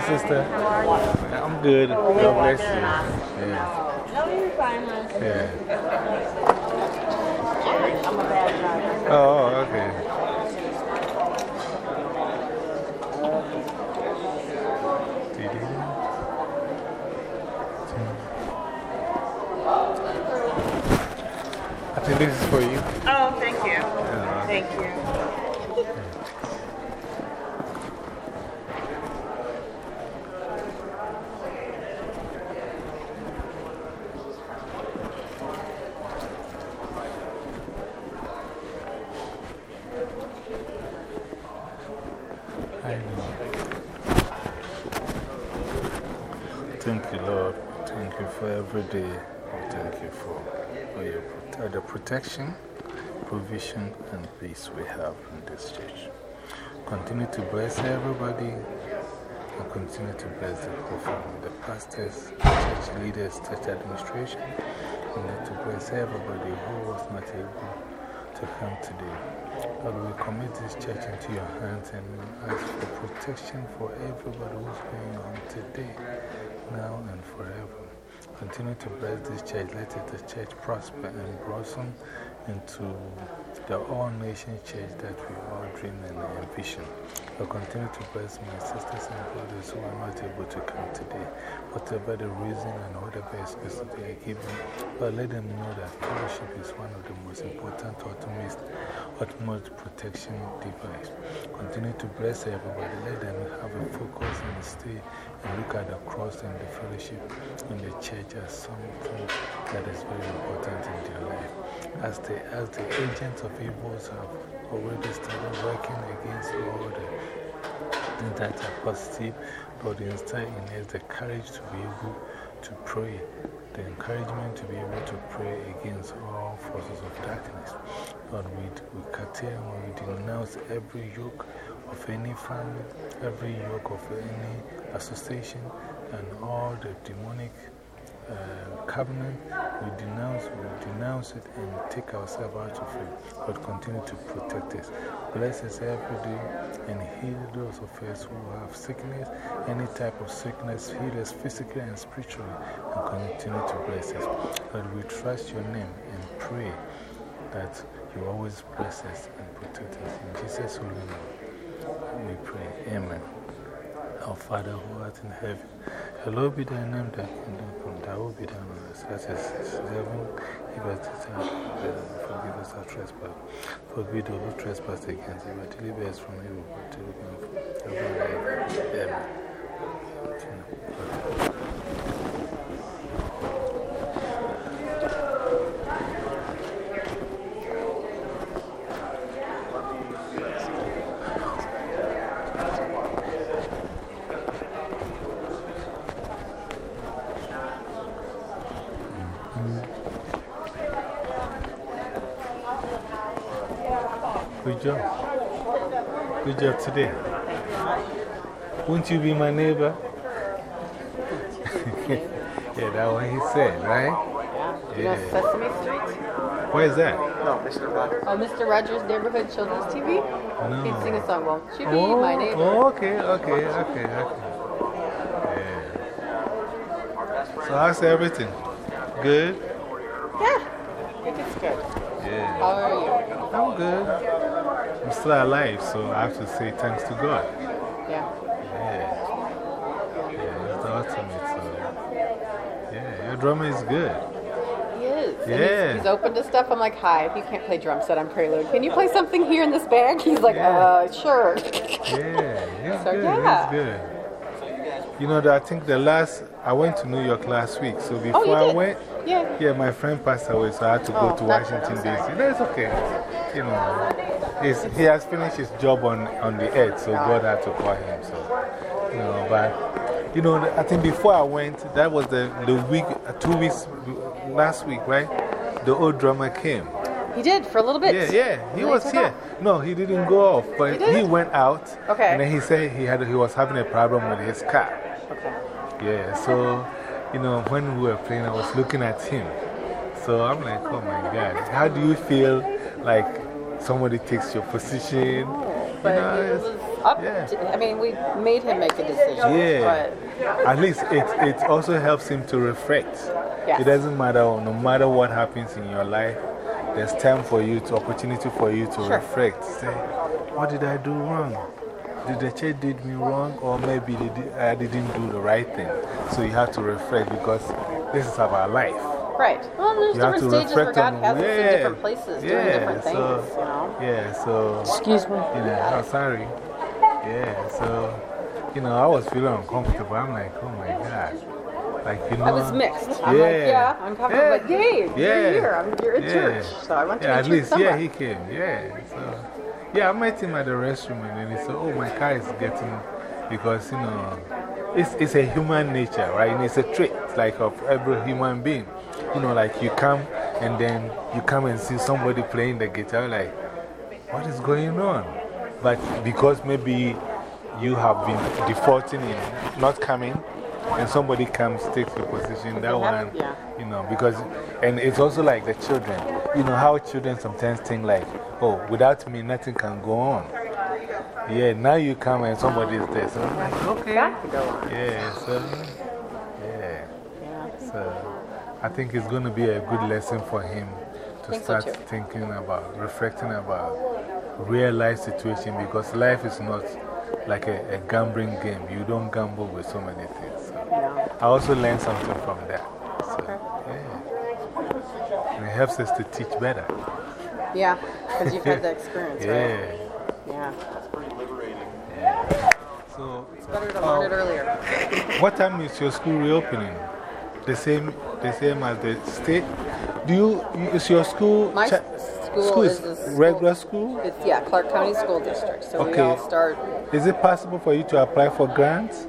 Sister? I'm good. God bless you. Yeah. No, you're fine, hon. Yeah. I'm a bad driver. Oh, okay. I think this is for you. Oh, thank you. Thank you. I know. Thank you, Lord. Thank you for every day. Thank you for, for your, prote- the protection, provision, and peace we have in this church. Continue to bless everybody and continue to bless the whole family, the pastors, church leaders, church administration. Need to bless everybody who was not able to come today. Lord, we commit this church into your hands and ask for protection for everybody who's going on today, now, and forever. Continue to bless this church. Let the church prosper and blossom into the all nation church that we all dream and envision. I continue to bless my sisters and brothers who are not able to come today, whatever the reason and whatever excuse they are given. But let them know that fellowship is one of the most important, ultimate, utmost protection device. Continue to bless everybody. Let them have a focus and stay and look at the cross and the fellowship in the church as something that is very important in their life. As the, as the agents of evils have already started working against all the things that are positive, but instead in us the courage to be able to pray, the encouragement to be able to pray against all forces of darkness. Lord, we, we curtail and we denounce every yoke of any family, every yoke of any association, and all the demonic Uh, covenant, we denounce, we denounce it and take ourselves out of it. But continue to protect us. Bless us every day and heal those of us who have sickness, any type of sickness, heal us physically and spiritually, and continue to bless us. But we trust your name and pray that you always bless us and protect us. In Jesus' holy name, we pray. Amen. Our Father who art in heaven, hallowed be thy name, thy kingdom come, thy will be done on earth as it is in. Give us forgive us our trespass. Forgive those trespass against but deliver us from evil. But deliver us from evil. Um, Amen. Job. Good job today. Won't you be my neighbor? yeah, that one he said, right? You know Sesame Street? Where is that? No, Mr. Rogers. Oh, Mr. Rogers' Neighborhood Children's TV? No. He'd sing a song, Won't you be Oh, my neighbor? oh, okay, okay, okay, okay. Yeah. So, how's everything? Good? Yeah, I think it's good. Yeah. How are you? I'm good. I'm still alive, so I have to say thanks to God. Yeah. Yeah. Yeah, it's the ultimate. So, yeah, your drummer is good. He is. Yeah. He's, he's open to stuff. I'm like, hi, if you can't play drum set on Prelude, can you play something here in this bag? He's like, uh, sure. Yeah, he's So, good. yeah. Good. You know, that I think the last, I went to New York last week. So before Oh, I went, Yeah. yeah, my friend passed away, so I had to go Oh, to Washington, I'm D.C. That's okay. You know, he's, he has finished his job on, on the earth, so God had to call him. So You know, but, you know, I think before I went, that was the, the week, uh, two weeks last week, right? The old drummer came. He did for a little bit. Yeah, yeah, he And was here. off. No, he didn't go off, but He didn't? went out. Okay. And then he said he, had, he was having a problem with his car. Okay. Yeah, so, you know, when we were playing, I was looking at him. So I'm like, oh my God, how do you feel like somebody takes your position? Oh, but you know, was up yeah. to, I mean, we made him make a decision. Yeah. But At least it, it also helps him to reflect. Yes. It doesn't matter, no matter what happens in your life, there's time for you, to opportunity for you to Sure. reflect. Say, what did I do wrong? Did the church did me wrong? Or maybe did, I didn't do the right thing. So you have to reflect because this is about life. Right. Well, there's You different stages where God has us in different places doing yeah, different things, so- you know? Yeah, so. Excuse me. You know, oh, sorry. Yeah, so, you know, I was feeling uncomfortable. I'm like, oh my God. Like, you know. I was mixed. I'm like, yeah, I'm comfortable, Yeah. but yay, Yeah. you're here. I'm, you're in Yeah. church. So I went to yeah, a at church least, somewhere. yeah, he came. Yeah. So, yeah, I met him at the restroom and then he said, oh, my car is getting, because, you know, it's, it's a human nature, right? And it's a trait, like, of every human being. You know, like you come and then you come and see somebody playing the guitar, like, what is going on? But because maybe you have been defaulting in not coming, and somebody comes, takes the position, that one, yeah. you know, because, and it's also like the children. You know how children sometimes think, like, oh, without me, nothing can go on. Yeah, now you come and somebody is there. So I'm like, okay. Got to go on. Yeah, so, yeah. So I think it's going to be a good lesson for him to Think so start too. thinking about, reflecting about real life situation because life is not like a, a gambling game. You don't gamble with so many things. So No. I also learned something from that. So, yeah. It helps us to teach better. Yeah, because you've had the experience, Yeah. right? Yeah. So, It's better to learn it um, earlier. what time is your school reopening? The same, the same as the state? Do you, is your school? My cha- school is is school- regular school? It's, yeah, Clark County School District. So we all start, Is it possible for you to apply for grants?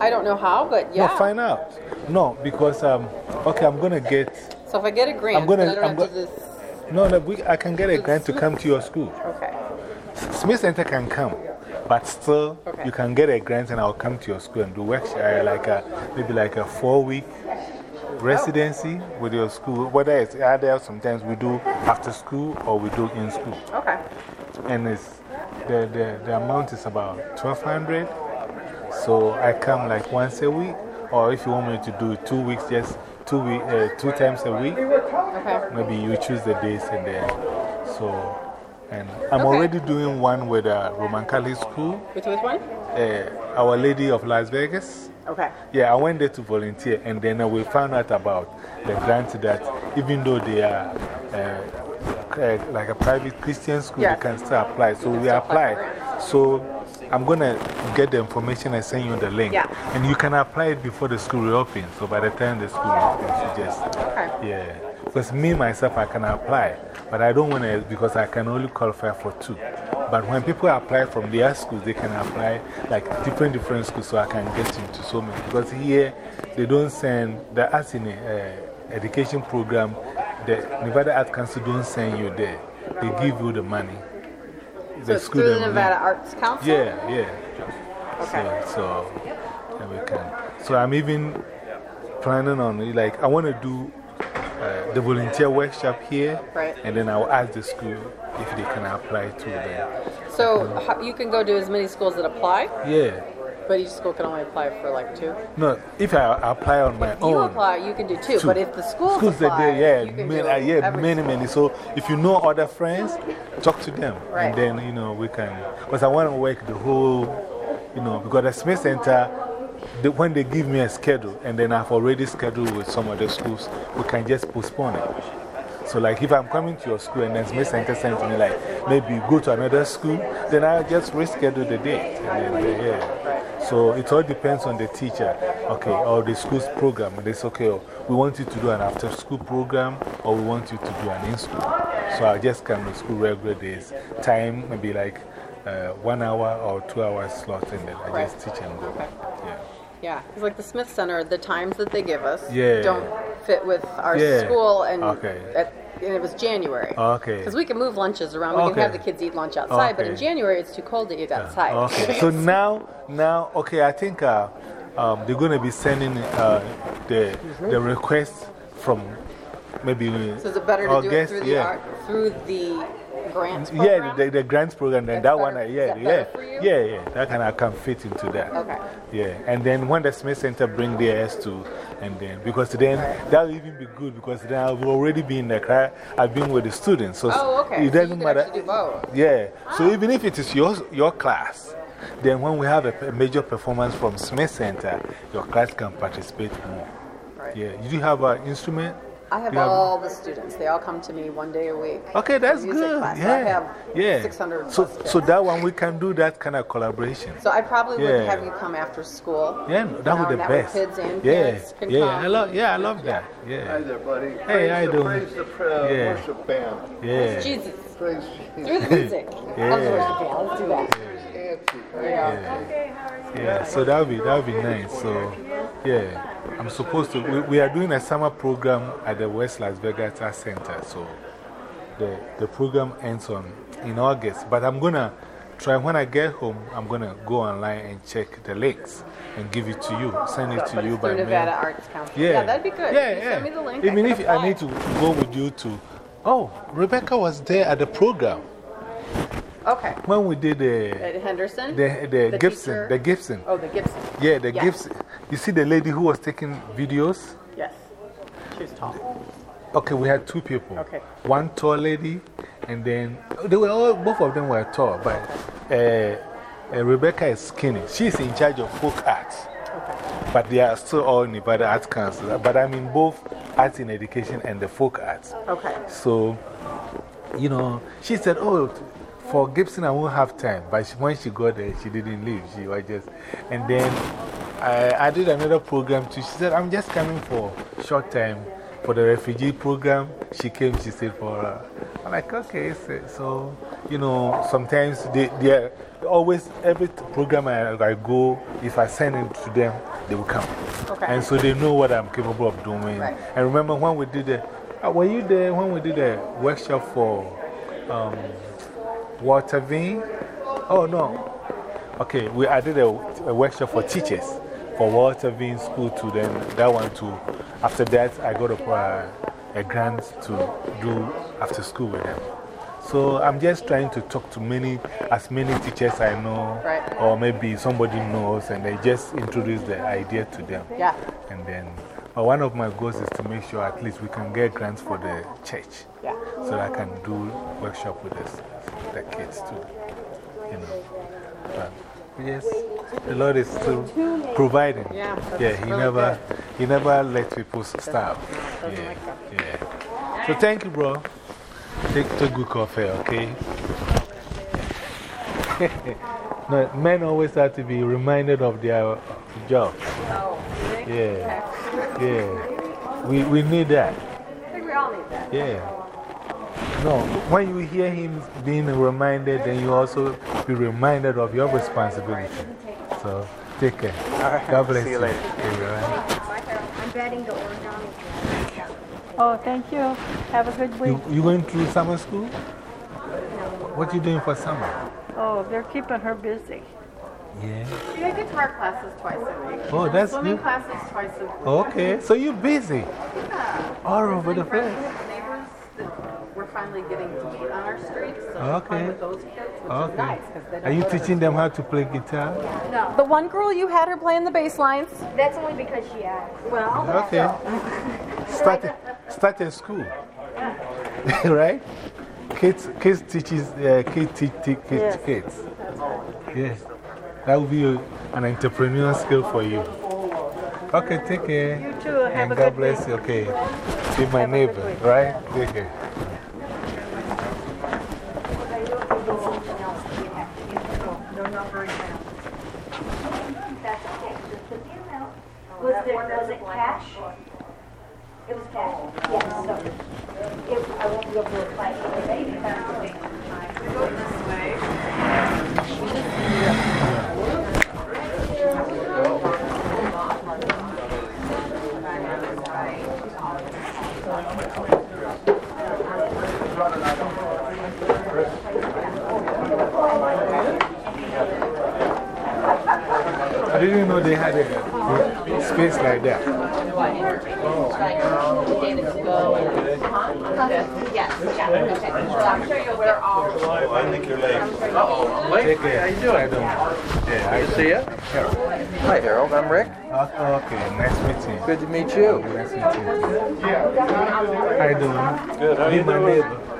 I don't know how, but yeah. No, find out. No, because, um, okay, I'm going to get, So if I get a grant, I'm I don't I'm no, no we, I can get a grant to come to your school. Okay. Smith Center can come, but still, Okay. you can get a grant and I'll come to your school and do work, uh, like a, maybe like a four week residency with your school. Whether it's either sometimes we do after school or we do in school. Okay. And it's, the, the, the amount is about 1200 So I come like once a week, or if you want me to do two weeks, just two, week, uh, two times a week. Okay. Maybe you choose the days and then. So, and I'm Okay. already doing one with uh, Roman Catholic School, Which was one? uh, Our Lady of Las Vegas. Okay. Yeah, I went there to volunteer and then uh, we found out about the grant that even though they are uh, uh, like a private Christian school, Yes. they can still apply. So we apply applied. for So I'm going to get the information and send you the link. Yeah. And you can apply it before the school reopens. So by the time the school reopens, you just. Okay. Yeah. Because me, myself, I can apply. But I don't want to because I can only qualify for two. But when people apply from their schools, they can apply like different, different schools so I can get into so many. Because here, they don't send the arts in uh, education program, the Nevada Art Council don't send you there. They give you the money. So it's through the Nevada Arts Council? yeah, yeah. Okay. So, so, we can. So I'm even planning on, like, I want to do uh, the volunteer workshop here. Right. And then I'll ask the school if they can apply to them. So you can go to as many schools that apply, Yeah. but each school can only apply for like two. No, if I apply on my If you own. apply, you can do two. Two. But if the schools, Schools apply, they, yeah, you many, do uh, yeah many, many. So if you know other friends, talk to them. Right. And then, you know, we can. Because I want to work the whole, you know, because the Smith Center, the, when they give me a schedule and then I've already scheduled with some other schools, we can just postpone it. So, like, if I'm coming to your school and then Smith Center sends me, like, maybe go to another school, then I'll just reschedule the date. And then, yeah. So, it all depends on the teacher, okay, or the school's program. And it's okay, oh, we want you to do an after school program or we want you to do an in school. So, I'll just come to school regular days. Time maybe like uh, one hour or two hour slot and then I just teach and go. Yeah. Yeah, because like the Smith Center, the times that they give us Yeah. don't fit with our Yeah. school, and Okay. at, and it was January. Okay. Because we can move lunches around, we Okay. can have the kids eat lunch outside, but in January it's too cold to eat outside. Okay. so now, now, okay, I think uh, um, they're going to be sending uh, the, the request from maybe So is it better to August, do it through the yeah. art, through the grants Yeah, program? the, the grants program, and that one, uh, yeah, yeah, better for you? yeah, yeah, that kind of can fit into that. Okay. Yeah, and then when the Smith Center bring theirs to, and then, because then that will even be good because then I've already been in the I've been with the students, so Oh, okay. it doesn't can matter. actually do both. Yeah, so even if it is your, your class, then when we have a, a major performance from Smith Center, your class can participate more. Right. Yeah, you do have an instrument? I have You have- all the students. They all come to me one day a week. Okay, that's Music good. class. So Yeah. I have yeah. 600 so, plus kids. so that one we can do that kind of collaboration. So I probably would Yeah. have you come after school. Yeah, no, that would be the that best. kids and yeah, kids can yeah, come. I love, yeah, I love that. Yeah. Hi there, buddy. Hey, praise how you the, doing? Praise the uh, Yeah. worship band. Yeah. Jesus. Praise Through the music. Yeah. Love the worship band. Let's do that. Nancy. Yeah. Yeah, so that would be, that would be nice. So, yeah, I'm supposed to, we, we are doing a summer program at the West Las Vegas Arts Center. So, the, the program ends on in August. But I'm going to try, when I get home, I'm going to go online and check the links and give it to you, send it to But you by through mail. Nevada Arts Council. Yeah. that'd be good. Yeah, yeah. Send me the link. Even I if can I need to go with you to. Oh, Rebecca was there at the program Okay. when we did the, At Henderson? the, the, The Gibson. teacher? The Gibson. Oh, the Gibson. Yeah, the Yeah. Gibson. You see the lady who was taking videos? Yes. She was tall. Okay, we had two people. Okay. One tall lady, and then they were all, both of them were tall, but uh, uh, Rebecca is skinny. She's in charge of folk arts. But they are still all Nevada Arts Council. But I'm in both arts in education and the folk arts. Okay. So, you know, she said, Oh, for Gibson, I won't have time. But she, when she got there, she didn't leave. She was just. And then I, I did another program too. She said, I'm just coming for short time for the refugee program. She came, she said, for. Uh, I'm like, okay. So, so, you know, sometimes they, they are always, every program I, I go, if I send it to them, they will come. Okay. And so they know what I'm capable of doing. Right. And remember when we did the, uh, were you there when we did a workshop for um, Walter Veen? Oh, no. Okay, we, I did a, a workshop for teachers for Walter Veen School to then that one too. After that, I got a, uh, a grant to do after school with them. So I'm just trying to talk to many, as many teachers I know, Right. or maybe somebody knows, and I just introduce the idea to them. Yeah. And then one of my goals is to make sure at least we can get grants for the church. Yeah. So that I can do workshop with us, the kids too. You know. But yes, the Lord is still providing. Yeah, Yeah, He really never, He never lets people starve. Yeah. like. Yeah. So thank you, bro. Take, take good coffee, okay? no, men always have to be reminded of their job. Oh. Yeah. Yeah. We, we need that. I think we all need that. Yeah. No, when you hear him being reminded, then you also be reminded of your responsibility. So take care. God bless See you. you later. Okay, all right. I'm betting the origami. Oh, thank you. Have a good week. You, you going through summer school? What are you doing for summer? Oh, they're keeping her busy. Yeah. She had guitar classes twice a week. Oh, that's Swimming good. classes twice a week. Okay, so you're busy Yeah. all over the place. Neighbors that we're finally getting to meet on our street. So she's Okay. playing with those kids, which is Okay. nice. 'cause they don't Are you teaching them how to play guitar? No, The one girl you had her playing the bass lines. that's only because she asked. Well, Okay. Start, a- start a school. right? Kids, kids teaches, uh, kids teach, teach kids, kids. Yes. That will be a, an entrepreneurial skill for you. Okay, take care. You too. Have And God bless you. Okay. Be my Have neighbor, right? Take care. Okay. Was there, was it cash? It was cash? Yes, so, I won't be able to apply for the know they had a space like that. Yes, yeah, okay. So I'm sure you'll get all. Oh, I think you're late. Uh-oh, Take care. How you doing? I don't. Yeah, I see you. Hi, Harold. I'm Rick. Oh, okay, nice meeting you. Good to meet you. Nice meeting you. How you doing? Good. How you my doing?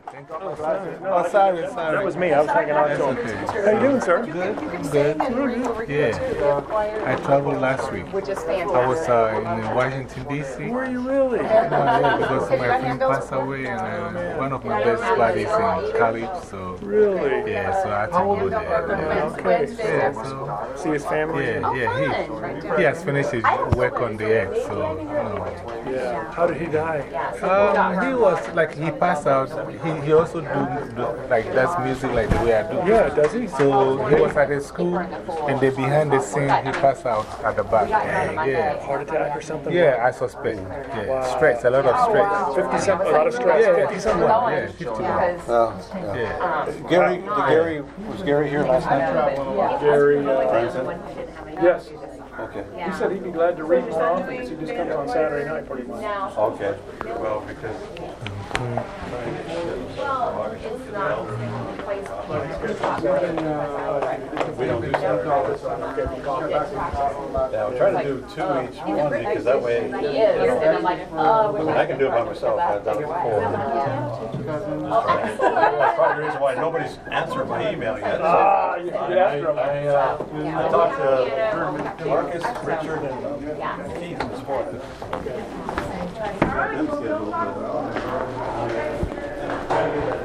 Oh, sorry, sorry. That was me. I was hanging out. That's okay. How you doing, sir? Good, good. Yeah. I traveled last week. Which is I fantastic. was uh, in Washington, D.C. Were you really? No, yeah, because my friend passed away and uh, one of my best buddies in Caliph, so Really? yeah, so I had to go there. Yeah, Okay. yeah so See his family? yeah, yeah, he, he has finished his work on the earth, so you know. Yeah. How did he die? Um, he was like, he passed out. He, he also do, do like, that's music like the way I do. Yeah, does he? So he was at a school and then behind the scene, he passed out at the back. And, yeah. Heart attack or something? Yeah, I suspect. Yeah, stress, a lot of stress. 50 something, a lot of stress. Yeah, 50 something. Yeah, 51. Oh, Yeah. Gary, did Gary, was Gary here last night? Gary, uh, yes. Okay. He said he'd be glad to read more often because he just comes on Saturday night pretty much. Okay. Well, because we don't do Saturday. Yeah, I'm trying to do two each one because that way, He is, I'm like, oh. I mean, I can do it by myself. I've done it before. That's part of the reason why nobody's answered my email yet. Ah, you I, can get after him. I, uh, I talked to Marcus, Richard, and Keith this morning. Hi.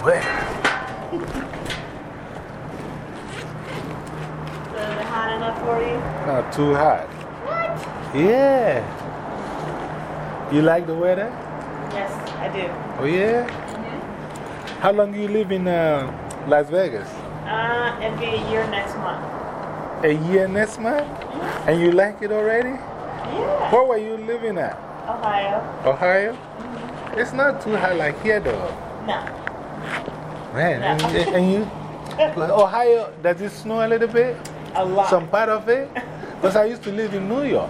Hot weather. So is it hot enough for you? Not too hot. What? Yeah. You like the weather? Yes, I do. Oh, yeah? -hmm. How long do you live in uh, Las Vegas? Uh, it'll be a year next month. A year next month? -hmm. And you like it already? Yeah. Where were you living at? Ohio. Ohio? -hmm. It's not too hot like here, though. Man, and, and you? Ohio, does it snow a little bit? A lot. Some part of it? Because I used to live in New York.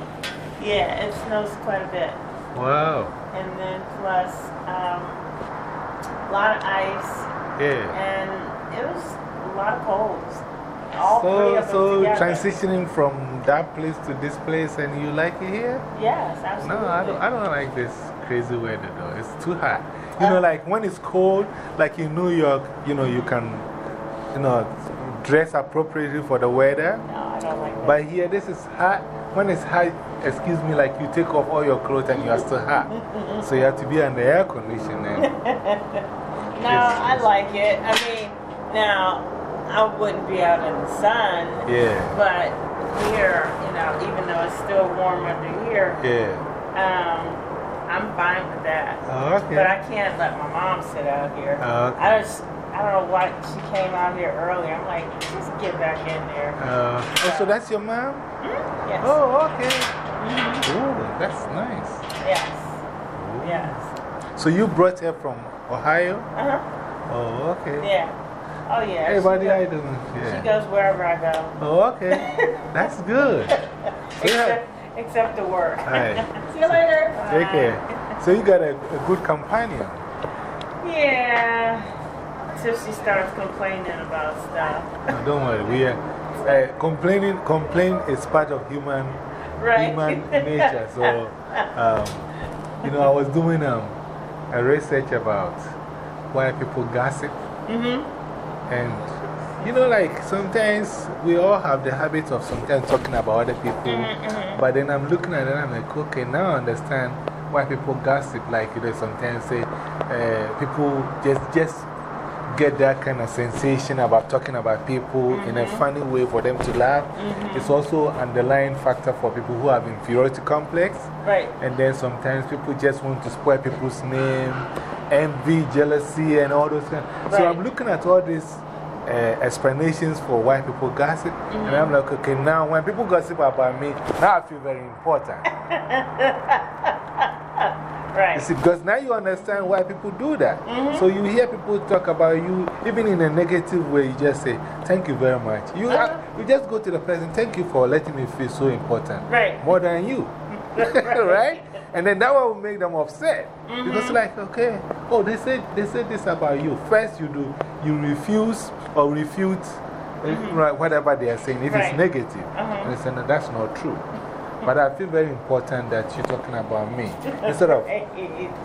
Yeah, it snows quite a bit. Wow. And then plus um, a lot of ice. Yeah. And it was a lot of colds. All three So, so transitioning from that place to this place and you like it here? Yes, absolutely. No, I don't, I don't like this crazy weather though. It's too hot. You know, like when it's cold, like in New York, you know, you can, you know, dress appropriately for the weather. No, I don't like that. But here, this is hot. When it's hot, excuse me, like you take off all your clothes and you are still hot. so you have to be under air conditioning. No, I like it. I mean, now, I wouldn't be out in the sun. Yeah. But here, you know, even though it's still warm under here, Yeah. um, I'm fine with that. Oh, okay. But I can't let my mom sit out here. Oh, okay. I just, I don't know why she came out here early. I'm like, just get back in there. Uh, oh, so that's your mom? Yes. Oh, okay. -hmm. Oh, that's nice. Yes. Yes. So you brought her from Ohio? Uh huh. Oh, okay. Yeah. Oh, yeah. Buddy, goes- how you doing? She goes wherever I go. Oh, okay. That's good. So you have- except, the work. Aye. See you later. Take care. So you got a, a good companion. Yeah. Until she starts complaining about stuff. No, don't worry. We are, uh, complaining, complain is part of human, Right. human nature. So, um, you know, I was doing um, a research about why people gossip. Mm-hmm. And, you know, like sometimes we all have the habit of sometimes talking about other people. Mm-hmm. But then I'm looking at it and I'm like, okay, now I understand why people gossip. Like, you know, sometimes say uh, people just, just get that kind of sensation about talking about people in a Mm-hmm. funny way for them to laugh. It's also an underlying factor for people who have inferiority complex. Right. And then sometimes people just want to spoil people's name, envy, jealousy, and all those things. So I'm looking at all these uh, explanations for why people gossip. And I'm like, okay, now when people gossip about me, now I feel very important. Right. You see, because now you understand why people do that. -hmm. So you hear people talk about you, even in a negative way, you just say, Thank you very much. You, -huh. you just go to the person, Thank you for letting me feel so important. Right. More than you. right? And then that one will make them upset. -hmm. Because, like, okay, oh, they said, they said this about you. First, you do, you refuse or refute -hmm. right, whatever they are saying if Right. it's negative. -huh. And say, no, that's not true. But I feel very important that you're talking about me. Instead of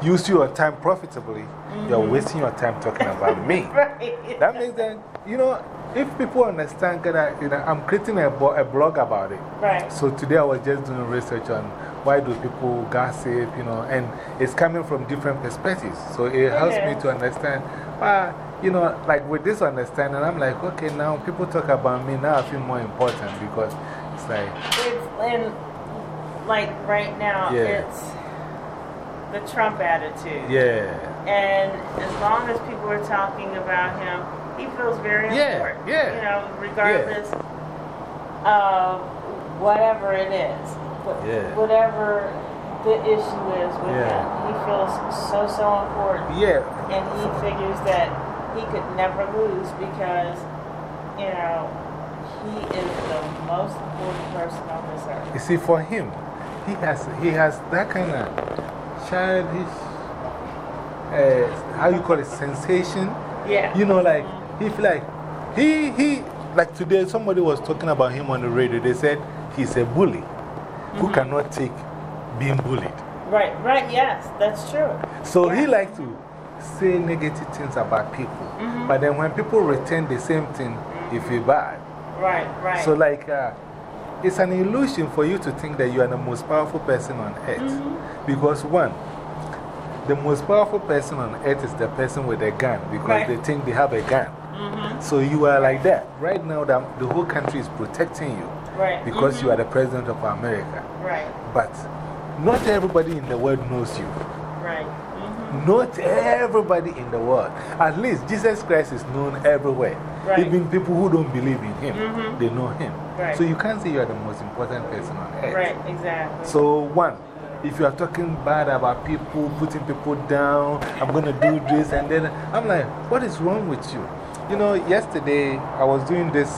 use your time profitably, you're wasting your time talking about me. Right. That makes them, you know, if people understand, that I, you know, I'm creating a, bo- a blog about it. Right. So today I was just doing research on why do people gossip, you know, and it's coming from different perspectives. So it helps me to understand, ah, you know, like with this understanding, I'm like, okay, now people talk about me, now I feel more important because it's like, It's, and like right now, Yeah. it's the Trump attitude. yeah. And as long as people are talking about him, he feels very Yeah, important. yeah, You know, regardless of whatever it is, Yeah. whatever the issue is with him, he feels so, so important. Yeah. And he figures that he could never lose because, you know, he is the most important person on this earth. You see, for him, he has, he has that kind of childish, uh, how you call it, sensation. Yeah. You know, like, he feel like, he, he, like today, somebody was talking about him on the radio. They said he's a bully who -hmm. cannot take being bullied. Right, right, yes, that's true. So he likes to say negative things about people. -hmm. But then when people return the same thing, he feel bad. Right, right. So, like, uh, it's an illusion for you to think that you are the most powerful person on earth. -hmm. Because, one, the most powerful person on earth is the person with a gun because Right. they think they have a gun. Mhm. So you are like that. Right now, the, the whole country is protecting you Right. because you Mhm. are the president of America. Right. But not everybody in the world knows you. Right. Not everybody in the world. At least Jesus Christ is known everywhere. Right. Even people who don't believe in Him, Mhm. they know Him. Right. So you can't say you are the most important person on earth. Right, exactly. So, one, if you are talking bad about people, putting people down, I'm going to do this, and then I'm like, what is wrong with you? You know, yesterday I was doing this.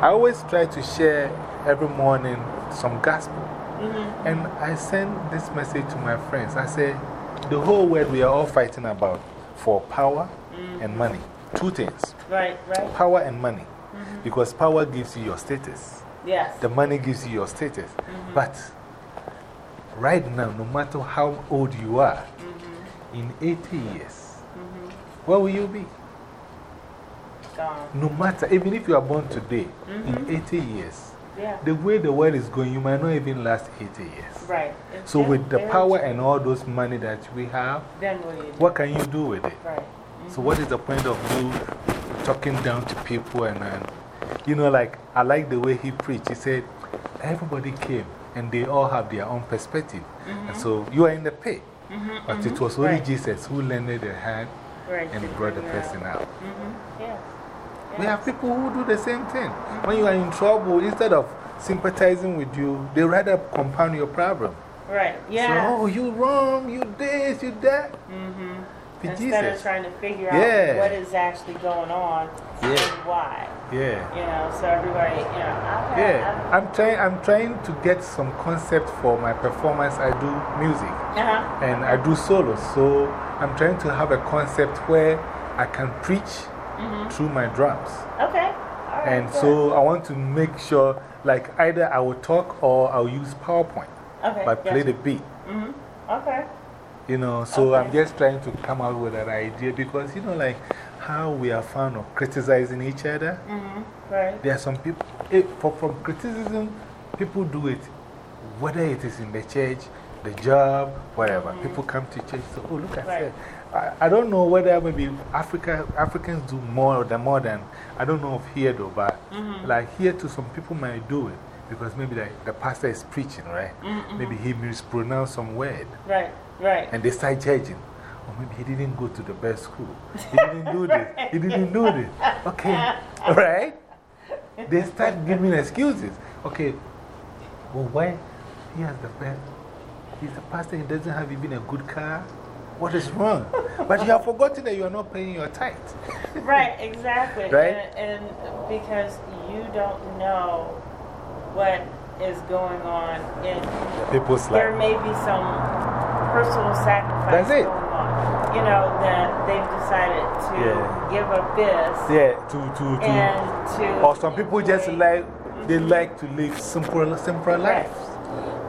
I always try to share every morning some gospel. -hmm. And I sent this message to my friends. I said, the whole world we are all fighting about for power -hmm. and money. Two things Right, right. power and money. -hmm. Because power gives you your status. Yes. The money gives you your status. -hmm. But right now, no matter how old you are, -hmm. in 80 years, -hmm. where will you be? Gone. No matter, even if you are born today, in -hmm. 80 years, Yeah. the way the world is going, you might not even last 80 years. Right. It's So, with the power and all those money that we have, Then what do you do? what can you do with it? Right. So, what is the point of you talking down to people? And, and, you know, like, I like the way he preached. He said, everybody came and they all have their own perspective. And so, you are in the pit. -hmm. But it was only Right. Jesus who lended a hand Right, and brought the person out. -hmm. Yes. We have people who do the same thing. When you are in trouble, instead of sympathizing with you, they rather compound your problem. Right. Yeah. So, oh, you wrong, you this, you that. -hmm. Be Instead Jesus. of trying to figure Yeah. out what is actually going on Yeah. and why. Yeah. You know, so everybody, you know, I've had, Yeah, I'm trying, I'm trying to get some concept for my performance. I do music Uh -huh. and I do solos. So I'm trying to have a concept where I can preach -hmm. through my drums. Okay. Right. And so I want to make sure, like, either I will talk or I'll use PowerPoint. Okay, But play gotcha. the beat. -hmm. Okay. You know, so Okay. I'm just trying to come out with an idea because, you know, like how we are fond of criticizing each other. -hmm. Right. There are some people, it, for, from criticism, people do it, whether it is in the church, the job, whatever. -hmm. People come to church, so, oh, look at Right. that. I, I don't know whether maybe Africa, Africans do more than more than, I don't know if here though, but -hmm. like here too, some people might do it because maybe like the pastor is preaching, right? -hmm. Maybe he mispronounced some word. Right. Right. And they start judging. Or maybe he didn't go to the best school. He didn't do this. He didn't do this. Okay. Right? They start giving excuses. Okay. Well, why? He has the best. He's a pastor. He doesn't have even a good car. What is wrong? but you have forgotten that you are not paying your tithe. Right, exactly. Right? And, and because you don't know what is going on in People's there may be some personal sacrifice That's it. going on. You know, that they've decided to Yeah. give up this Yeah, to, to, to. and to. or some people just like, they mm-hmm. like to live simple, simple Right. lives.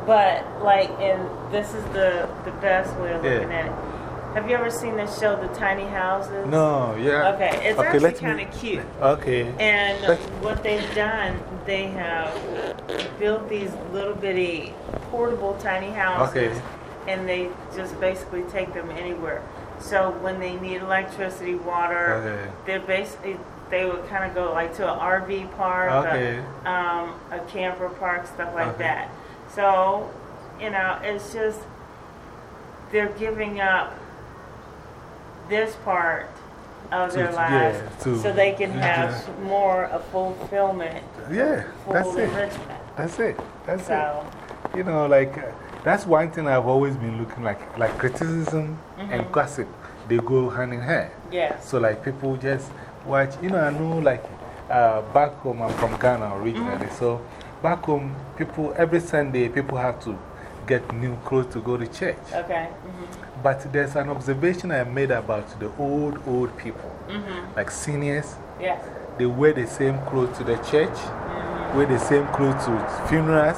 But, like, and this is the, the best way of Yeah. looking at it. Have you ever seen the show, The Tiny Houses? No, yeah. Okay, it's Okay, actually kind of cute. Okay. And what they've done, they have built these little bitty portable tiny houses. Okay. And they just basically take them anywhere. So when they need electricity, water, Okay. they're basically, they would kind of go like to an RV park, Okay. a, um, a camper park, stuff like that. So, you know, it's just, they're giving up this part of their lives yeah, to- so they can yeah. have more of fulfillment, Yeah, full that's it. That's it. That's So, it. You know, like, uh, that's one thing I've always been looking like, like criticism and Mhm. gossip, they go hand in hand. yes. So, like, people just watch, you know, I know, like, uh, back home, I'm from Ghana originally. Mm-hmm. So, back home, people, every Sunday, people have to get new clothes to go to church. Okay. Mm But there's an observation I made about the old, old people, hmm. Mm hmm. like seniors. Yes. They wear the same clothes to the church, Mm-hmm. wear the same clothes to funerals.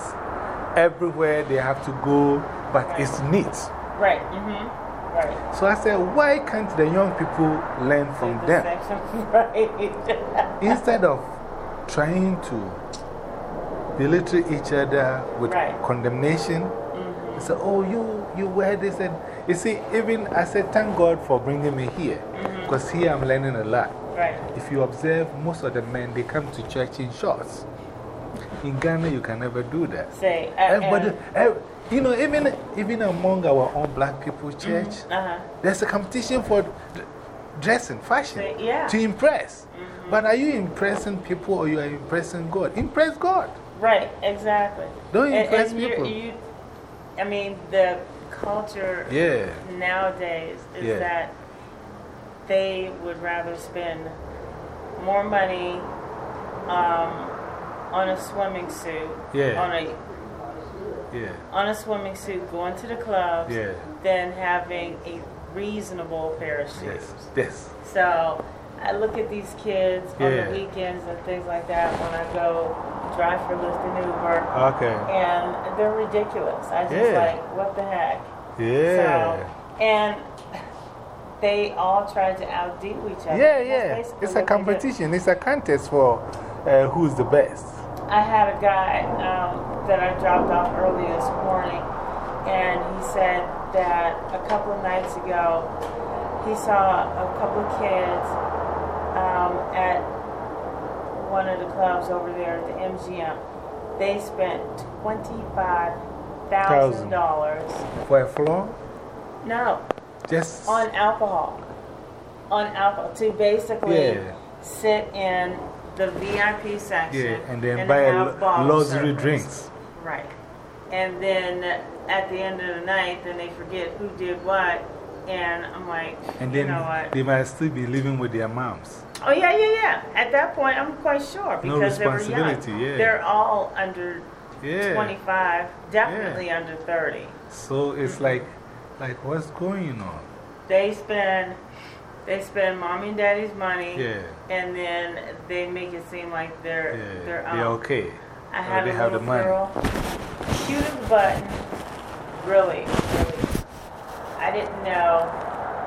Everywhere they have to go, but it's neat. Right. Mm hmm. Right. So I said, why can't the young people learn from The them? right. Instead of trying to belittle each other with Right. condemnation, Mhm. they say, oh, you, you wear this. And You see, even I said, thank God for bringing me here. -hmm. Because here I'm learning a lot. Right. If you observe, most of the men, they come to church in shorts. In Ghana, you can never do that. Say, uh, Everybody, ev you know, even, even among our own black people church, -hmm. -huh. there's a competition for dressing, fashion, Say, yeah. to impress. -hmm. But are you impressing people or you are impressing God? Impress God. Right, exactly. Don't impress and you- people. You, I mean, the culture Yeah. nowadays is Yeah. that they would rather spend more money um, on a swimming suit, Yeah. on a Yeah. on a swimming suit, going to the clubs, Yeah. than having a reasonable pair of shoes. Yes. Yes. So I look at these kids on the weekends and things like that when I go drive for Lyft and Uber. Okay. And they're ridiculous. I just Yeah. like, what the heck? Yeah. So, and they all try to outdo each other. Yeah, yeah. It's a what they do. competition. It's a contest for uh, who's the best. I had a guy um, that I dropped off early this morning, and he said that a couple of nights ago he saw a couple of kids um, at one of the clubs over there at the MGM. They spent $25,000. For a floor? No, Just. on alcohol. On alcohol. To basically Yeah. sit in the VIP section. Yeah, and then buy a have lu- bottle luxury drinks. Right. And then at the end of the night, then they forget who did what. And I'm like, And you know what? they might still be living with their moms. Oh, yeah, yeah, yeah. At that point, I'm quite sure No because they were young. responsibility, yeah. They're all under Yeah. 25, definitely under 30. So it's mm-hmm. like, like, what's going on? They spend, they spend mommy and daddy's money. Yeah. And then they make it seem like they're, Yeah. they're, They're okay. I had they a have the money. girl, cute as button, really, really. I didn't know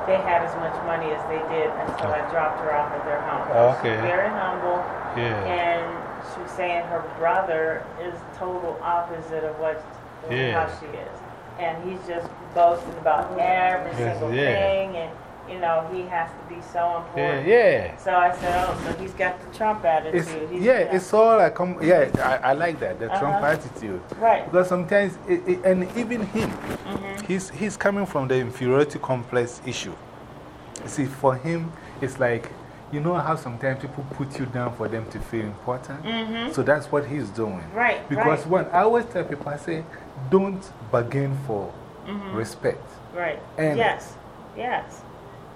they had as much money as they did until I oh. dropped her off at their home. Oh, okay. She's very humble, Yeah. and she was saying her brother is total opposite of what Yeah. how she is, and he's just boasting about every Yes, single yeah. thing, and you know he has to be so important. yeah. So I said, oh, so he's got the Trump attitude. It's, He's- yeah, it's all like, um, yeah, I, I like that, the Trump Uh-huh. attitude. Right. Because sometimes, it, it, and even him, Mm-hmm. he's, he's coming from the inferiority complex issue. See, for him, it's like, you know how sometimes people put you down for them to feel important? Mhm. So that's what he's doing. Right, Because right. when I always tell people, I say, don't bargain for Mhm. respect. Right. And- yes. Yes.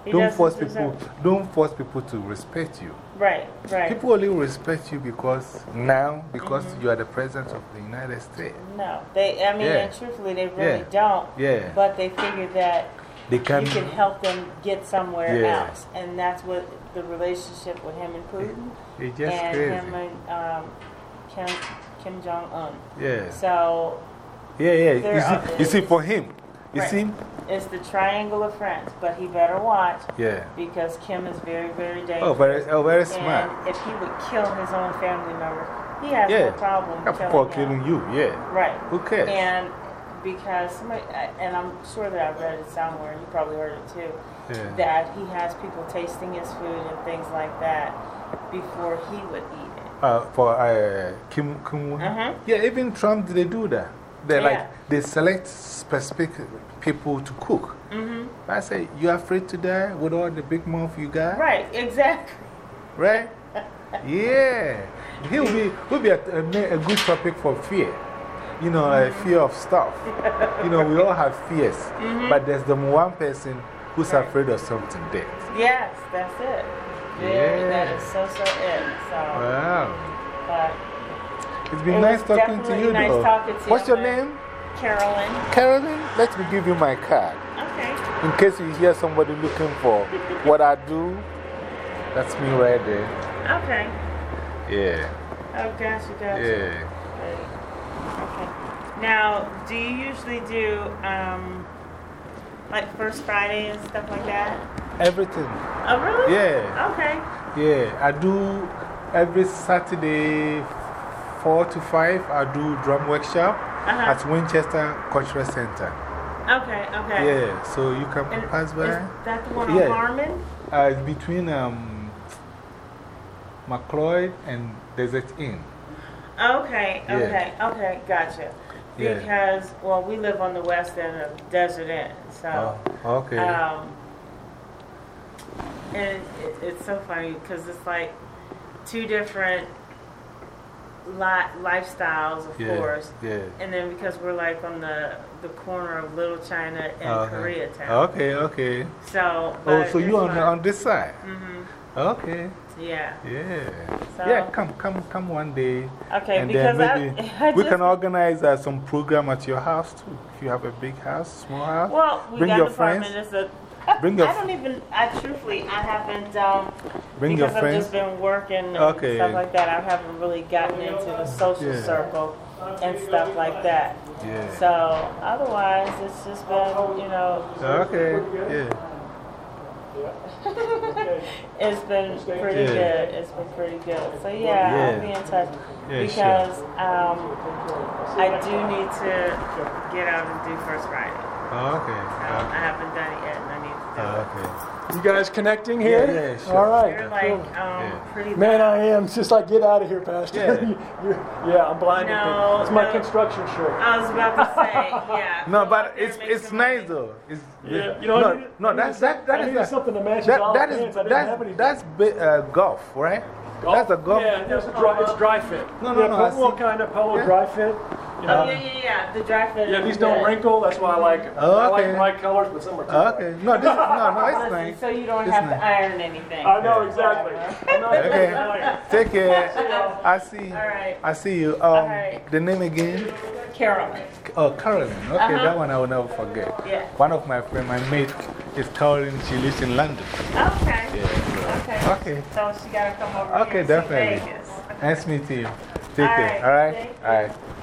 He Don't force, deserve- people, don't force people to respect you. Right, right. People only respect you because now, because -hmm. you are the president of the United States. No, they, I mean, Yeah. and truthfully, they really Yeah. don't. Yeah. But they figure that They can- you can help them get somewhere Yeah. else. And that's what the relationship with him and Putin just and crazy. him and um, Kim, Kim Jong un. Yeah. So Yeah, yeah. You see, you see, for him, you Right. see? it's the triangle of friends. But he better watch Yeah. because Kim is very, very dangerous. Oh, very, oh, very smart. And if he would kill his own family member, he has Yeah. no problem Yeah, killing For killing you, yeah. Right. Who cares? And because somebody, and I'm sure that I've read it somewhere, you probably heard it too, Yeah. that he has people tasting his food and things like that before he would eat it. Uh, for uh, Kim, Kim Uh-huh. Yeah, even Trump, they do that. They Yeah. like, they select specific people to cook. hmm I say, you are afraid to die with all the big mouth you got? Right, exactly. Right? yeah. He'll be, will be a, a, a good topic for fear. You know, like fear of stuff. you know, we all have fears. -hmm. But there's the one person who's afraid of something dead. Yes, that's it. Yeah. That is so, so it. So, Wow. but It's been It nice talking to you, nice though. talking to What's you, your name? Carolyn. Carolyn, let me give you my card. Okay. In case you hear somebody looking for what I do, that's me right there. Okay. Yeah. Oh, gosh, gotcha, gotcha. Yeah. Okay. Now, do you usually do um, like First Friday and stuff like that? Everything. Oh, really? Yeah. Okay. Yeah. I do every Saturday, 4 to 5, I do drum workshop -huh. at Winchester Cultural Center. Okay, okay. Yeah, so you can And pass by. Is that the one on Yeah. Harmon? Uh, it's between um, McLeod and Desert Inn. Okay, Yeah. okay, okay, gotcha. Yeah. Because, well, we live on the west end of Desert Inn, so. Oh, okay. Um, and it, it's so funny because it's like two different li lifestyles, of Yeah, course. yeah. And then because we're like on the, the corner of Little China and Okay. Koreatown. Okay, okay. So, Oh, so you it's on, on this side? Mm Mhm. Okay. Yeah. Yeah. So- yeah, come, come, come one day. Okay, and because then I- maybe I we just- can organize uh, some program at your house too. If you have a big house, small house. Well, we bring got your friends. Bring your I don't even, I truthfully, I haven't, um, Bring your because I've friends. just been working and Okay. stuff like that. I haven't really gotten into the social Yeah. circle and stuff like that. Yeah. So, otherwise, it's just been, you know, Okay, yeah. it's been pretty Yeah. good. It's been pretty good. So, yeah, Yeah. I'll be in touch. Yeah, sure. because um, I do need to get out and do First Friday. Oh, okay. Um, I haven't done it yet, and I need to do Oh, it. okay. You guys connecting here? Yeah, yeah, sure. All right. You're like um, pretty Man, I am. It's just like, get out of here, Pastor. Yeah. You're- yeah, I'm blinded. No, it's my no. construction shirt. I was about to say, yeah. No, but it's, it's nice money. though. It's, Yeah, you know, I no, needed- no, that's, that, that I is needed a- something to match that, all that the. I didn't that's, have anything. that's bi- uh, golf, right? That's a golf. Yeah, there's a dry, it's dry fit. No, no, yeah, no, po- I Well, see. kind of polo Yeah. dry fit. You know? Oh, yeah, yeah, yeah. The dry fit. Yeah, is these don't good. wrinkle. That's why I like Oh, I like okay. bright colors, but some are too Okay. No, this, no, no, it's Listen, nice. So you don't It's have nice. to iron anything. I know, exactly. I'm Okay. Take care. I see. All right. I see you. Um, right. The name again? Carolyn. Oh, Carolyn. Okay, Uh-huh. that one I will never forget. Yeah. One of my friends, my mate, is Carolyn. She lives in London. Okay. Yeah. Okay. Okay. So she got to come over Okay, here and definitely. see Vegas. Nice meeting you. Take All care. right, All right? thank you. All right.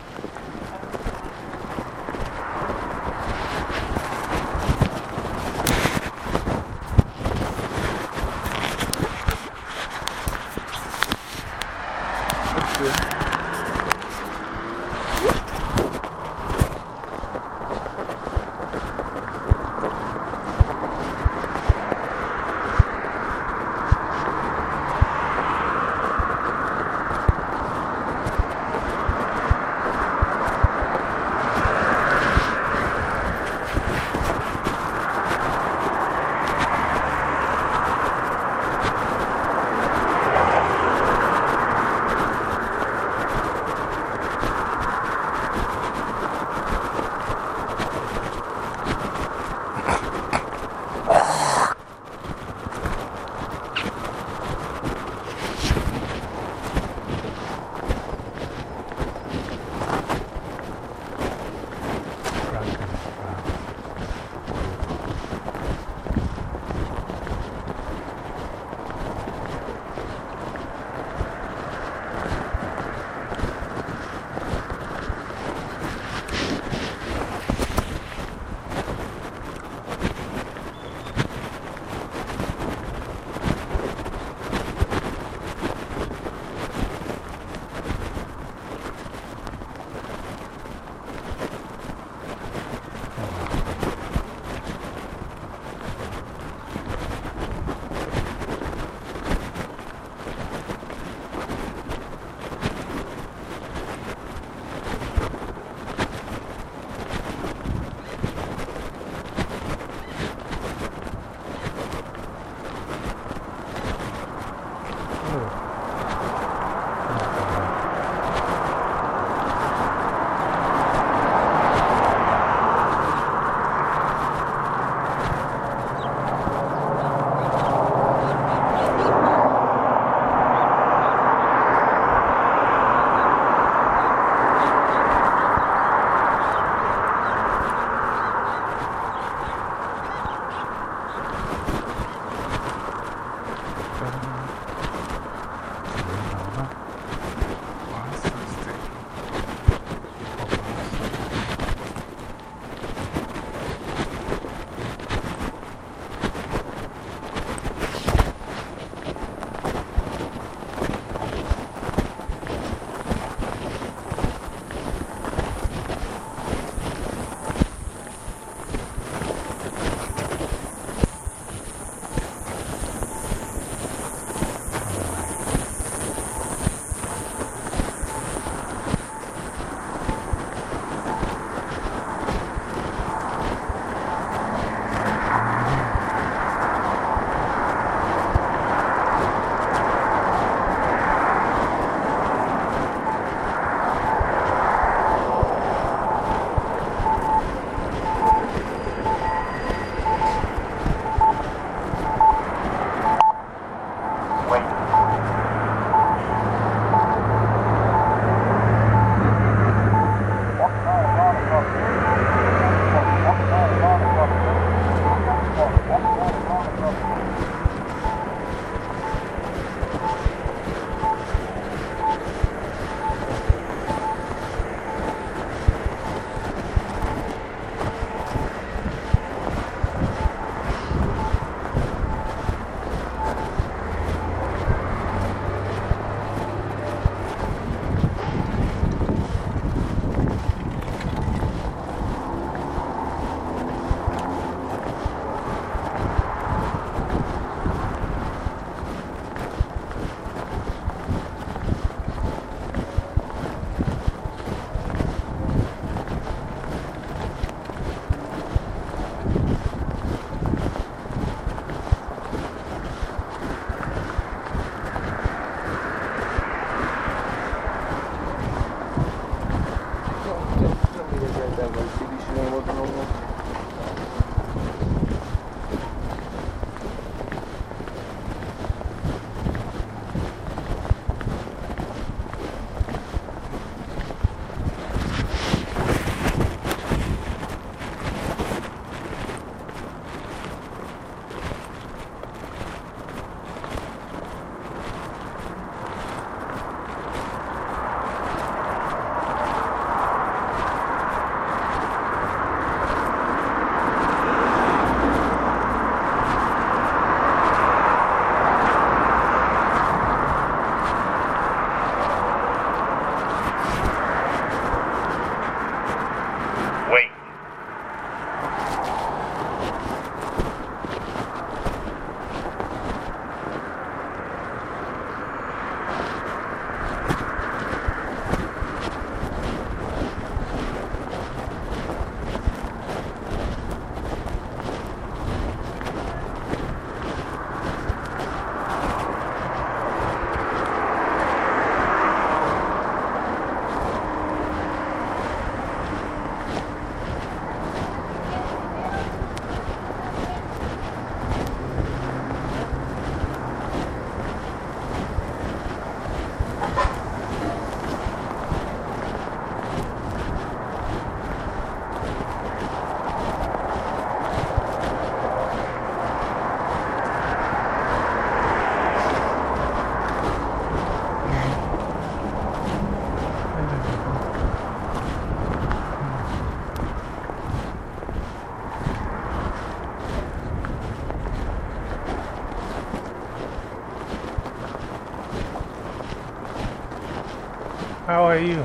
Are you?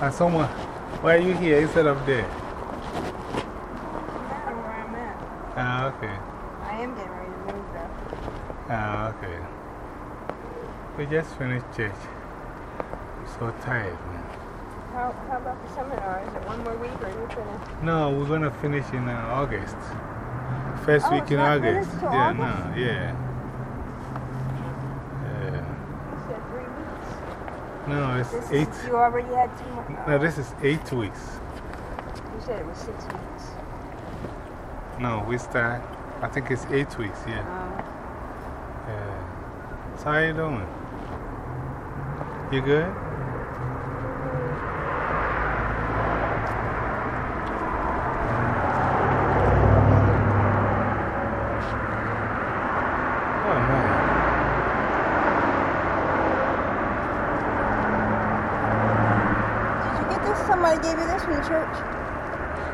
Uh, someone, why are you here instead of there? where I'm at. Ah, okay. I am getting ready to move though. Ah, okay. We just finished church. I'm so tired, man. How, how about the seminar? Is it one more week or are you finished? No, we're going to finish in uh, August. First Oh, week in August. Yeah, August? no. Yeah. You said three weeks. No, it's This eight. Is, you already had two more. No, this is eight weeks. You said it was six weeks. No, we start, I think it's eight weeks, yeah. Um, yeah. So, how you doing? You good? Oh, man. did you get this? Somebody gave you this from the church?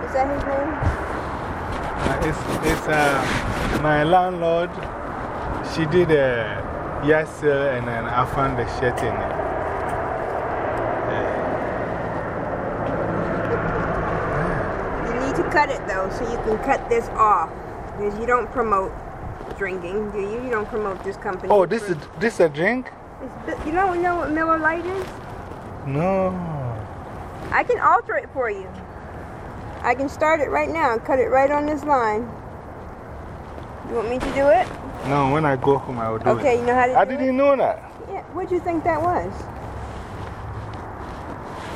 Is that his name? Uh, it's it's uh, my landlord. She did a yard sale and then I found the shirt in it. You need to cut it though, so you can cut this off. Because you don't promote drinking, do you? You don't promote this company. Oh, this is, this a drink? It's- you don't know what Miller Lite is? No. I can alter it for you. I can start it right now and cut it right on this line. You want me to do it? No, when I go home, I will do it. Okay, you know how to do it. I didn't know that. Yeah, what do you think that was?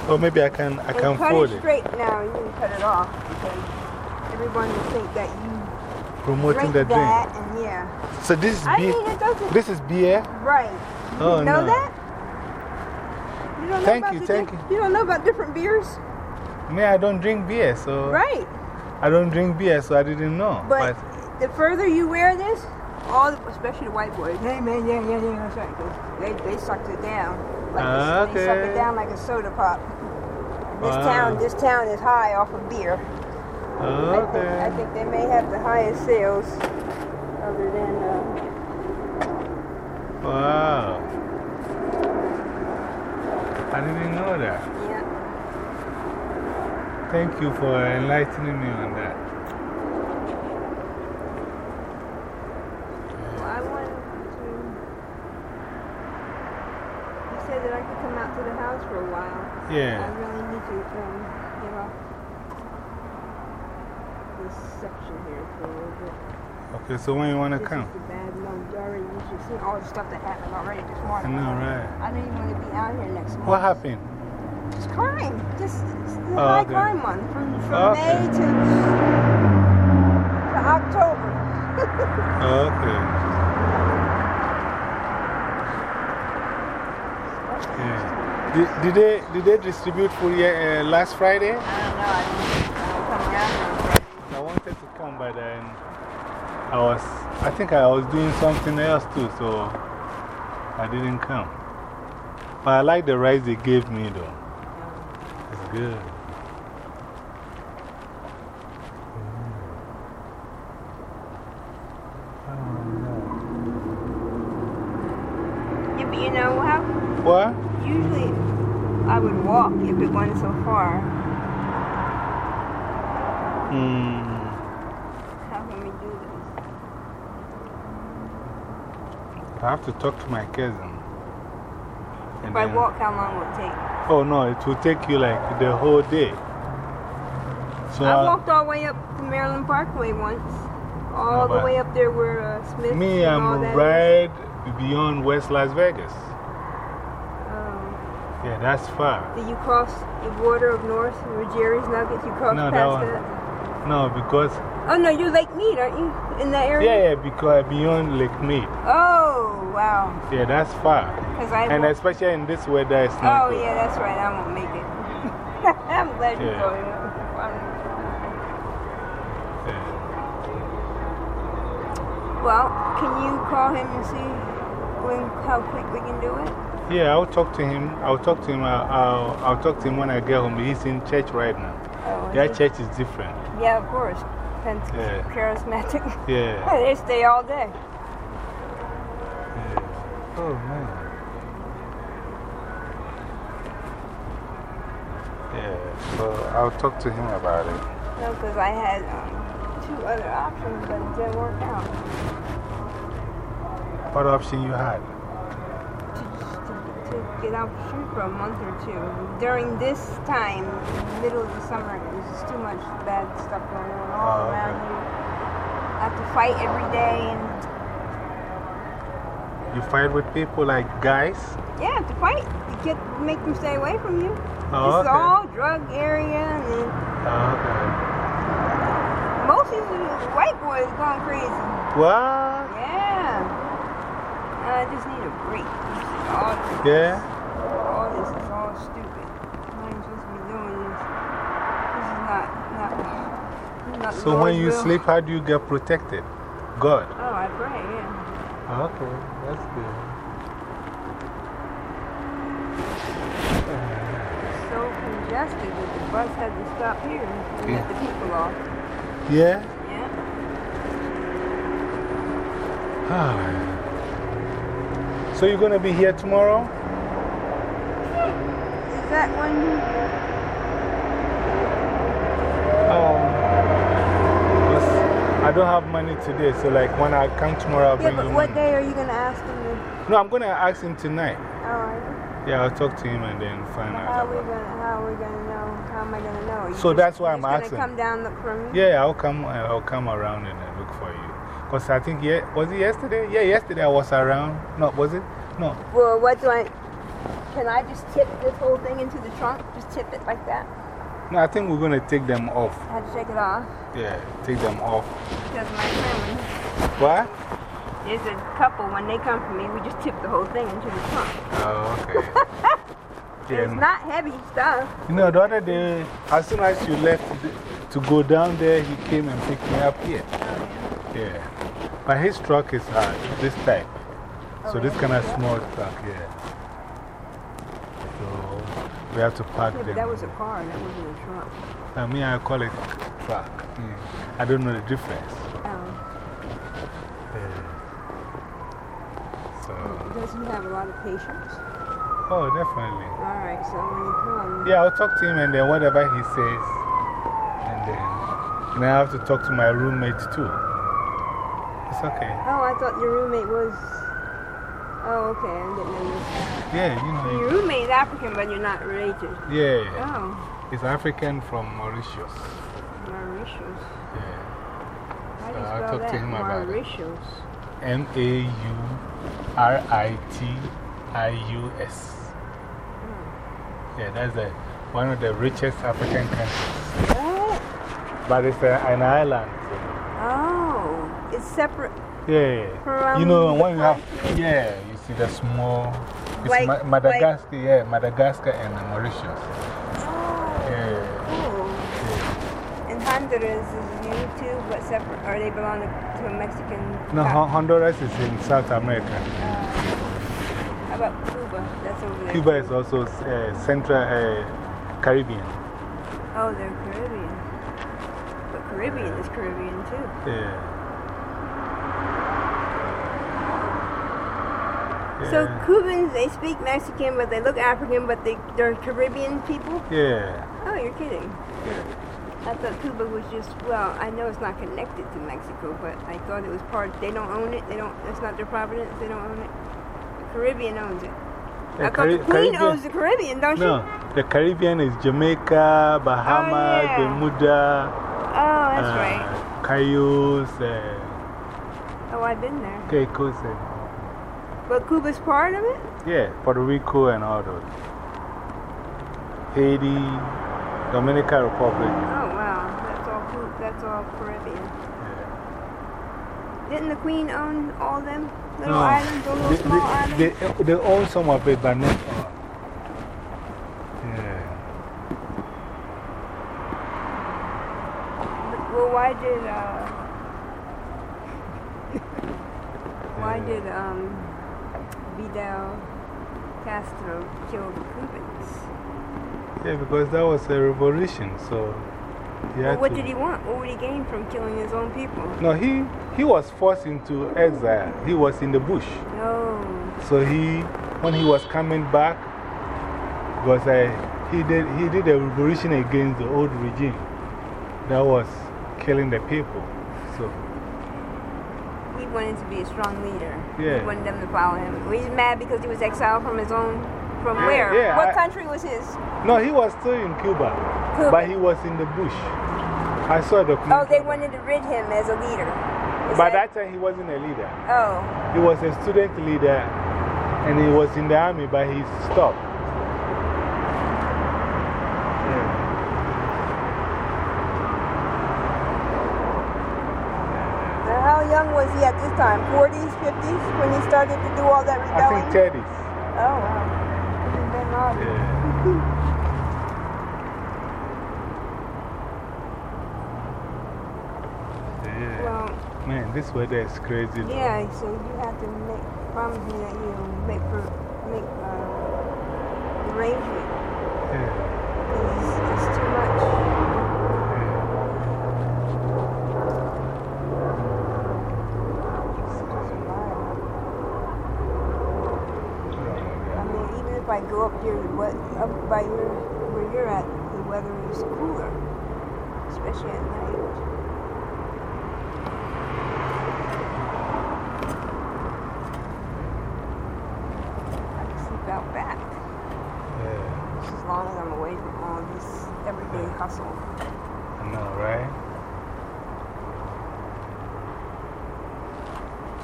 Or maybe I can, I can cut fold it straight now. You can cut it off because everyone will think that you Promoting drink the that drink. and yeah. So this is I beer. mean, it doesn't. This is beer? Right. Oh, know no. that? You don't know Thank about you, thank diff- You don't know about different beers? Me, I don't drink beer, so. Right. I don't drink beer, so I didn't know. But, the further you wear this, all the, especially the white boys, hey man, yeah, yeah, yeah, that's right. They, they sucked it down. Like a, They suck it down like a soda pop. This Wow. town, this town is high off of beer. I, think, I think they may have the highest sales other than. Uh, Wow. I didn't know that. yeah. Thank you for enlightening me on that. Well, I wanted to. He said that I could come out to the house for a while. Yeah. I really need to um, get off this section here for a little bit. Okay, so when you want to come? the bad. You already, you should see all the stuff that happened already this I morning. know, right? I didn't even want to be out here next month. What happened? Just crime. Just it's the Oh, high okay. crime month from, from Okay. May to, to October. Okay. Yeah. Did, did, they, did they distribute food uh, last Friday? I don't know. I didn't, I don't come around. I wanted to come, but then I was, I think I was doing something else too, so I didn't come. But I like the rice they gave me though. It's good. Yeah, but you know how? What? Usually I would walk if it wasn't so far. Hmm. How can we do this? I have to talk to my cousin. And If I then- walk, how long will it take? Oh no, it will take you like the whole day. So I walked all the way up to Maryland Parkway once. All No, the way up there where uh, Smith me, I'm is. right beyond West Las Vegas. Um, Yeah, that's far. Did you cross the border of North where Jerry's Nuggets? You crossed No, past that? No, because, Oh no, you're Lake Mead, aren't you? In that area? yeah, yeah, because beyond Lake Mead. Oh, wow. Yeah, that's far. And especially in this weather, it's Oh, not good. yeah, that's right. I'm going to make it. I'm glad you're Yeah. going. Well, can you call him and see when, how quick we can do it? Yeah, I'll talk to him. I'll talk to him. I'll, I'll, I'll talk to him when I get home. He's in church right now. Oh, Their is church is different. Yeah, of course. Pent Yeah. charismatic. Yeah. they stay all day. Oh, man. Yeah, so I'll talk to him about it. No, because I had um, two other options, but it didn't work out. What option you had? to get out of the street for a month or two. During this time, middle of the summer, there's just too much bad stuff going on all around you. I have to fight every day and you fight with people like guys? yeah, to fight to get make them stay away from you. Oh, this is all drug area, and Oh, okay. most of these white boys going crazy. What? Yeah. I just need a break. This all, Yeah? all this is all stupid. I ain't supposed to be doing this. This is not, not, not So when you will. sleep, how do you get protected? God. Oh, I pray, yeah. Okay, that's good. So congested that the bus had to stop here and Yeah. let the people off. Yeah? Yeah. Ah. so you're going to be here tomorrow? Is that when? Um, because I don't have money today, so like when I come tomorrow, I'll Yeah, bring but you what money. day are you going to ask him? No, I'm going to ask him tonight. Oh, are you? Yeah, I'll talk to him and then find How out. are we to, how are we going to know? How am I going to know? You So that's why I'm gonna asking. come down, look for me? Yeah, I'll come, I'll come around and uh, look for you. Because I think, yeah, was it yesterday? Yeah, yesterday I was around. No, was it? No. Well, what do I. Can I just tip this whole thing into the trunk? Just tip it like that? No, I think we're going to take them off. I had to take it off. Yeah, take them off. Because my family. What? there's a couple, when they come for me, we just tip the whole thing into the trunk. Oh, okay. Yeah, It's no. not heavy stuff. You know, the other day, as soon as you left to go down there, he came and picked me up here. Yeah. But his truck is uh, this type. So this kind of small truck, yeah. We have to park Yeah, them. that was a car, that wasn't a truck. Uh, I mean, I call it truck. Yeah. I don't know the difference. Oh. Yeah. So, Does he have a lot of patience? oh, definitely. Alright, so when you come. Yeah, I'll talk to him and then whatever he says. And then and I have to talk to my roommate too. It's okay. Oh, I thought your roommate was. Oh, okay, I didn't understand. Yeah, you know. your roommate is African, but you're not related. Yeah. Oh, He's African from Mauritius. Mauritius. Yeah. How So you I'll spell talk that? to him about it. Mauritius. M A U R I T I U S. Yeah, that's the, one of the richest African countries. What? But it's a, an island. Oh, it's separate. Yeah. From you know, when you have, yeah, see the small, it's Like- Ma Madagascar, yeah, Madagascar and Mauritius. Oh. Yeah. Cool. And Honduras is you too, but separate. Or they belong to, to a Mexican. No, Hon- Honduras is in South America. How about Cuba? That's over there. Cuba is also uh, Central uh, Caribbean. Oh, they're Caribbean. But Caribbean is Caribbean too. Yeah. So Cubans, they speak Mexican, but they look African, but they, they're Caribbean people? Yeah. Oh, you're kidding. I thought Cuba was just, well, I know it's not connected to Mexico, but I thought it was part, they don't own it, they don't, it's not their providence, they don't own it. The Caribbean owns it. The I thought Cari- the Queen Caribbean- owns the Caribbean, don't No, she? the Caribbean is Jamaica, Bahamas, yeah. Bermuda. Oh, that's uh, right. Cayos, uh, Oh, I've been there. Caicos, But Cuba's part of it? yeah, Puerto Rico and all those. Haiti, Dominican Republic. Oh, wow. That's all, that's all Caribbean. Yeah. Didn't the Queen own all them little No. islands, those little They, small they, islands? they, they own some of it, but not all. Yeah. Well, why did, uh, why did, um, Fidel Castro killed the Cubans? Yeah, because that was a revolution, so. Well, what to- did he want? What would he gain from killing his own people? No, he, he was forced into exile. He was in the bush. No. So he, when he was coming back, Because I, he, did, he did a revolution against the old regime that was killing the people. So, wanted to be a strong leader. Yeah. He wanted them to follow him. He's mad because he was exiled from his own. From Yeah, where? yeah, what I- country was his? no, he was still in Cuba, Cuba. but he was in the bush. I saw the Oh, they wanted to rid him as a leader. Is By that time, he wasn't a leader. Oh. He was a student leader and he was in the army, but he stopped. Now, how young was he at this time? 40s, 50s when he started to do all that I rebelling? think 30s. Oh, wow. Hasn't been long. Yeah. Well, Man, this weather is crazy. though. yeah, so you have to make, promise me that you'll make, for, make uh, arrangement. It's, it's too much. I mean, even if I go up here, what, up by your, where you're at, the weather is cooler, especially at night. I can sleep out back. Just as long as I'm away from all this everyday hustle. I know, right?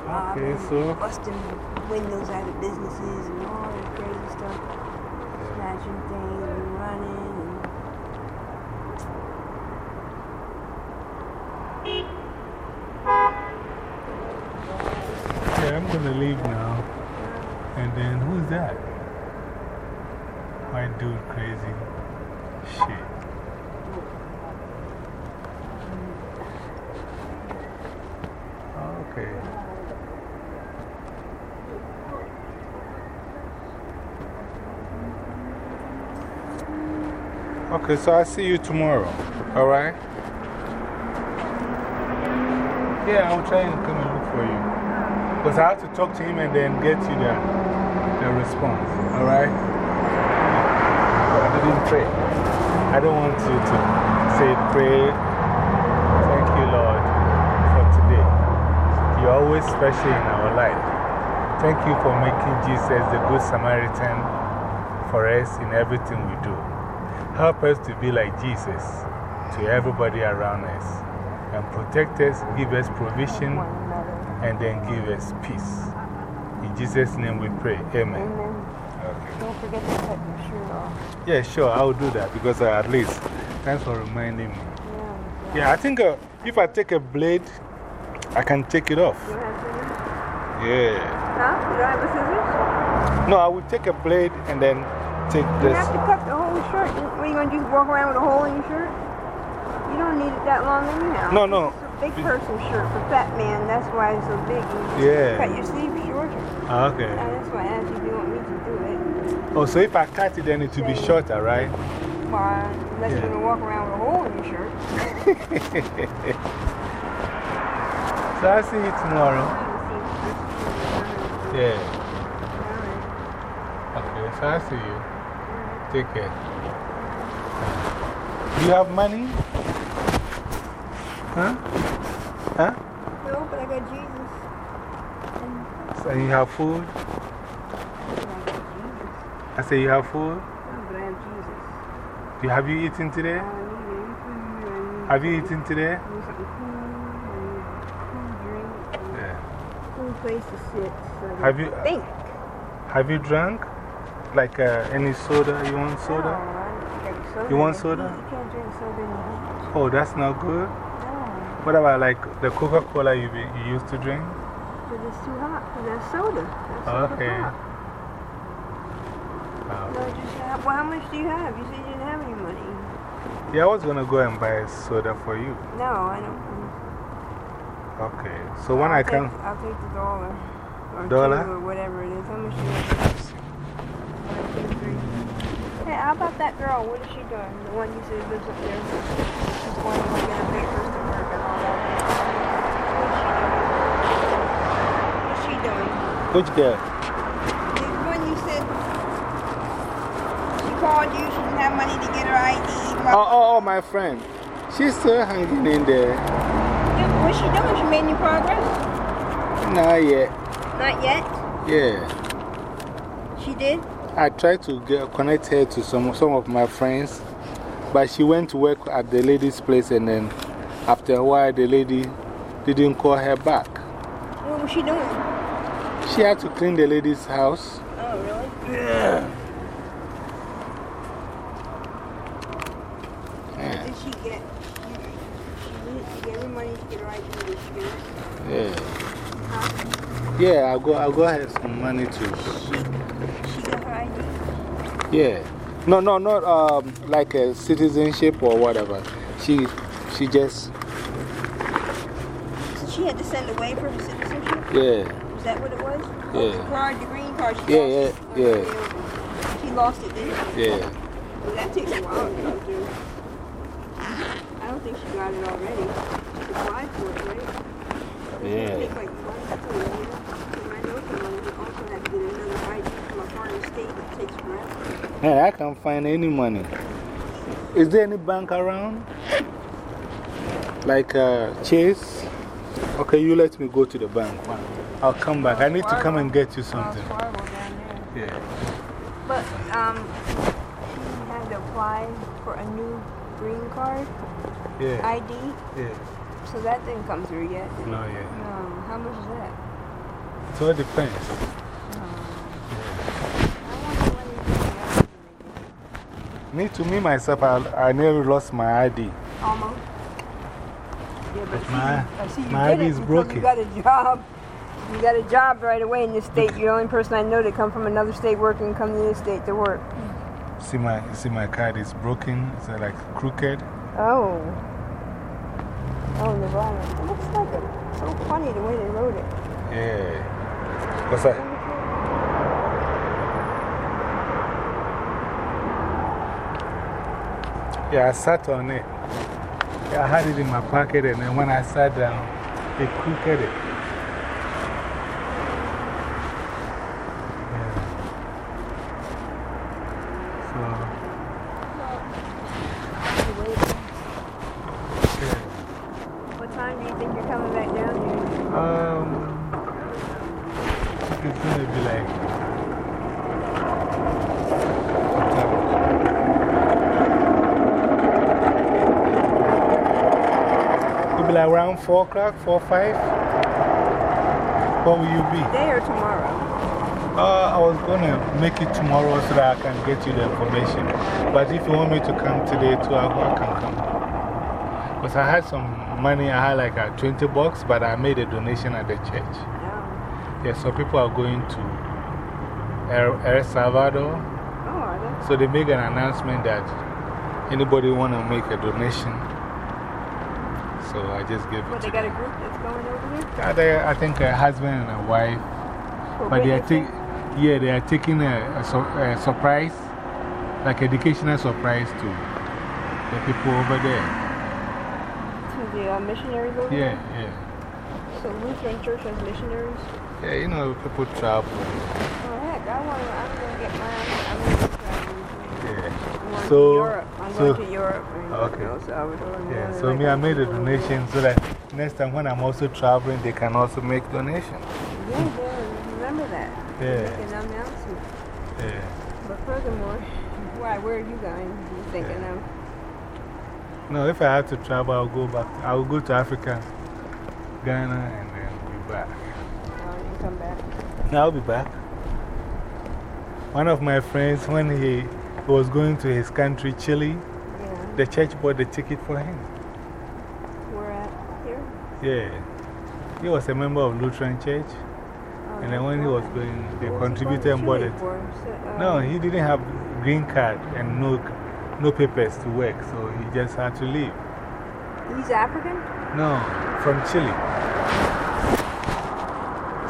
Uh, okay, so. busting windows out of businesses and all that crazy stuff. Snatching things and running. I'm gonna leave now. And then who's that? White dude crazy. Shit. Okay. Okay, so I'll see you tomorrow. Alright? Yeah, I'll try and come and look for you. Because I have to talk to him and then get you the, the response. Alright? I didn't pray. I don't want you to say, pray, thank you, Lord, for today. You're always special in our life. Thank you for making Jesus the Good Samaritan for us in everything we do. Help us to be like Jesus to everybody around us and protect us, give us provision, and then give us peace. In Jesus' name we pray. Amen. don't forget to cut your shirt off. Yeah, sure, I'll do that because uh, at least, thanks for reminding me. Yeah, Yeah. I think uh, if I take a blade, I can take it off. You have scissors? Yeah. Huh? You don't have a scissors? No, I will take a blade and then take You this. You have to cut the whole shirt. What are you going to do? Walk around with a hole in your shirt? You don't need it that long anyhow. No, no. Big person shirt for fat man. That's why it's so big. You Yeah. Cut your sleeves shorter. Ah, Okay. And that's why I asked you if you want me to do it. Oh, so if I cut it, then it will be shorter, right? Why? Unless Yeah. you're going to walk around with a hole in your shirt. so I'll see you tomorrow. Yeah. Okay, so I'll see you. Take care. Do you have money? Huh? No, but I got Jesus. So you have food? I say you have food? No, but I Jesus. Do you, have you eaten today? I need anything. I Have you eaten today? cool. I need cool drink. Yeah. Cool place to sit. So Have I you- think. Have you drunk? Like uh, any soda? You want soda? No, I don't drink soda You want soda? You can't drink soda in the. Oh, that's not good? No, What about like the Coca Cola you, be, you used to drink? But it's too hot. Because that's soda. That's soda Okay. pop. Wow. No, just have, well, how much do you have? You said you didn't have any money. Yeah, I was gonna go and buy a soda for you. No, I don't. Okay, so when I'll I come. I'll take the dollar. Or Dollar? two or whatever it is. How much do you have? Hey, how about that girl? What is she doing? The one you said lives up there. She's going to get a papers to work and all that. What's she doing? Which girl? The one you said she called you. She didn't have money to get her ID. Oh, oh, oh, my friend. She's still hanging in there. Yeah, What's she doing? She made any progress? Not yet. Not yet. Yeah. She did. I tried to get, connect her to some, some of my friends, but she went to work at the lady's place, and then after a while, the lady didn't call her back. What was she doing? She had to clean the lady's house. Oh, really? Yeah. Did she get? She her money to get her she? Yeah. Yeah, I'll go, I'll go ahead some money too. She got her ID. Yeah. No, no, not um, like a citizenship or whatever. She, she just, She had to send away for citizenship. yeah. Is that what it was? Oh, Yeah. the card, the green card. She Yeah, lost yeah, it. yeah. She lost it, didn't she? Yeah. Well, that takes a while to go through. I don't think she got it already. She applied for it, right? Yeah. It like months to a year. And I know who also had to get another ID from a foreign state that takes forever. Man, I can't find any money. Is there any bank around? Like uh, Chase? Okay, you let me go to the bank. I'll come back. I need to come and get you something. Yeah. But um, she had to apply for a new green card Yeah. ID, Yeah. so that didn't come through yet. No, yeah. Um, how much is that? It all depends. Me, to me, myself, I, I nearly lost my ID. Almost. Yeah, but see, my- see my ID it is broken. You got a job. You got a job right away in this state. You're the only person I know that come from another state working and come to this state to work. See, my, see, my card is broken. It's like crooked. Oh. Oh, Nevada. It looks like a, so funny the way they wrote it. Yeah. What's that? Yeah, I sat on it. I had it in my pocket, and then when I sat down, it crooked it. Yeah. What time do you think you're coming back down here? So, um, it's going to be like. It'll be like around 4 o'clock, 4 5. What will you be? Today or tomorrow? Uh, I was going to make it tomorrow so that I can get you the information. But if you want me to come today too, I, I can come. Because I had some money, I had like uh, 20 bucks, but I made a donation at the church. Yeah, so people are going to El, El Salvador. Oh, So they make an announcement that anybody want to make a donation. Just gave it What, to they got a group that's going over there? they, I think a husband and a wife. For but they are, take, yeah, they are taking a, a, su a surprise, like educational surprise to the people over there. To the uh, missionaries over Yeah, there? yeah. So Lutheran Church has missionaries? Yeah, you know, people travel. Oh, heck, I want to, I'm going to get mine. I'm going to travel. Yeah. I'm going So- to Europe. I'm so- going to Europe. Okay. El Salvador. and Yeah, so me, I made a donation so that next time when I'm also traveling, they can also make donations. Yeah, yeah, remember that. Yeah. Make an announcement. Yeah. But furthermore, why, where are you going? You thinking of? No, if I have to travel, I'll go back. I'll go to Africa, Ghana, and then be back. Oh, you come back. No, I'll be back. One of my friends, when he was going to his country, Chile, the church bought the ticket for him. Where at? Here? Yeah. He was a member of Lutheran Church. and then when he was going, they contributed and bought it. uh, No, he didn't have green card and no, no papers to work, so he just had to leave. He's African? No, from Chile.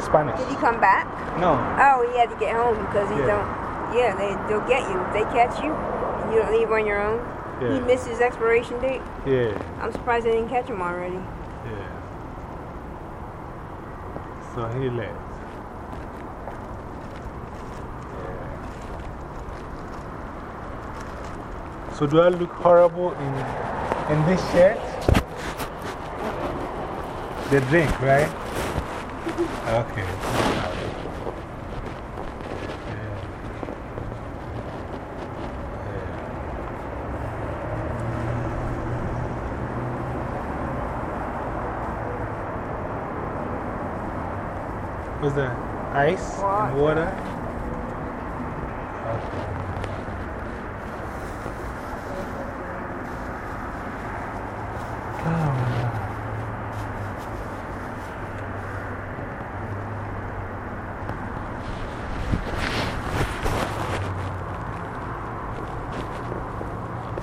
Spanish. Did he come back? No. Oh, he had to get home because he Yeah. don't. Yeah, they, they'll get you. They catch you and you don't leave on your own. He missed his expiration date. Yeah, I'm surprised they didn't catch him already. yeah. So he left. So, do I look horrible in, in this shirt? The drink, right? Okay. What's that? Ice and water? Okay. Oh.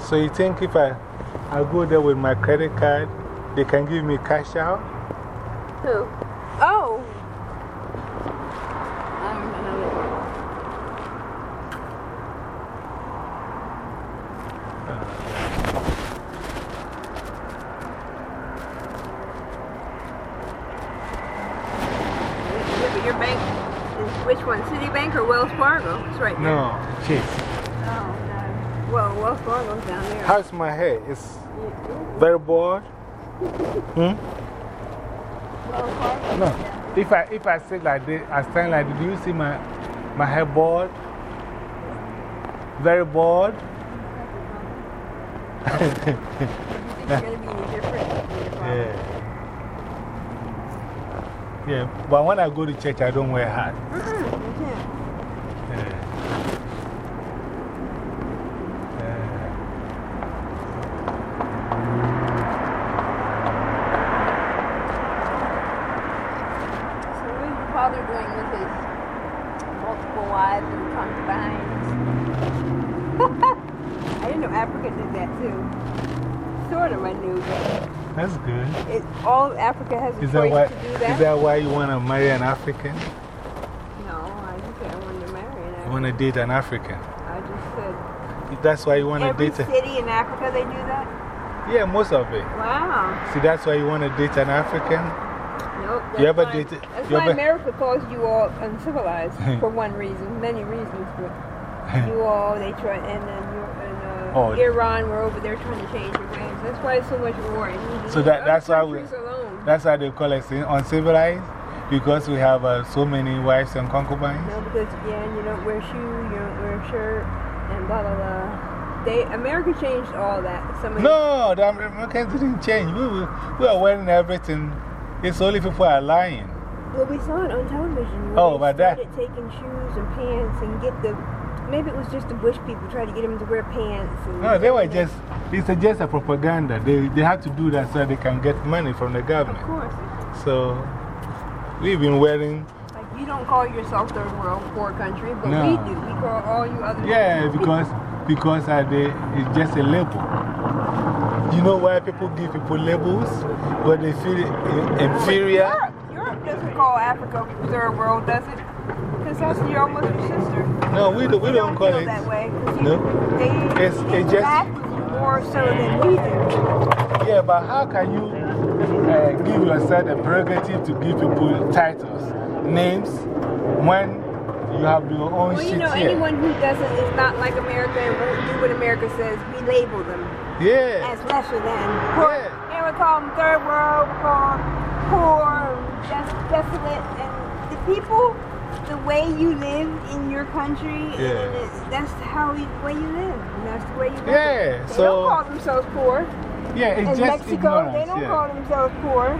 So you think if I, I go there with my credit card, they can give me cash out? Who? Oh. I don't know how that works. Look at your bank. Is Which one? Citibank or Wells Fargo? It's right there. No, Chase. Oh, no. Well, Wells Fargo's down there. Hair? It's very bald? Hmm? No. If I, if I sit like this, I stand like this, do you see my, my hair bald? Very bald? yeah. Yeah, but when I go to church, I don't wear hat. Yeah. So what is your father doing with his multiple wives and concubines? I didn't know Africa did that too. Sort of, I knew, but That's good. it, all of Africa has a Is that, why, do is that. that why you want to marry an African? No, I just said I want to marry an You want to date an African? I just said That's why you want to every date a, city in Africa they do that. Yeah, most of it. Wow. See, that's why you want to date an African? Nope. You ever why- dated- That's you why ever- America calls you all uncivilized for one reason, many reasons, but you all they try, and then you and uh, Oh. Iran were over there trying to change your ways. That's why so much war. And So that, that's why we, alone. That's why they call us uncivilized? Because we have uh, so many wives and concubines? No, because yeah, and you don't wear shoes, you don't wear a shirt, and blah blah blah. They America changed all that. No, the Americans didn't change. We, we, we are wearing everything. It's only people are lying. Well, we saw it on television. Oh, but that- started taking shoes and pants and get the. Maybe it was just the Bush people trying to get them to wear pants. No, they were just, it's a- just a propaganda. They, they have to do that so they can get money from the government. Of course. So, we've been wearing, Like, you don't call yourself third world poor country, but No. we do. We call all you other yeah, because, because uh, they, it's just a label. You know why people give people labels? When they feel inferior? Europe, Europe doesn't call Africa third world, does it? Because that's your almost your sister. No, we, do, we don't call it. that way. you- No. They It's, just. interact with you more so than we do. Yeah, but how can you uh, give yourself the prerogative to give people titles, names, when you have your own Well, you know, here? anyone who doesn't is not like America and won't do what America says, we label them Yeah. as lesser than. Poor. And we call them third world, we call them poor, des desolate, and the people, the way you live in your country, Yeah. and it, that's how you, the way you live, and that's the way you live. Yeah, They so- don't call themselves poor. Yeah, it's in just Mexico, they don't yeah. call themselves poor.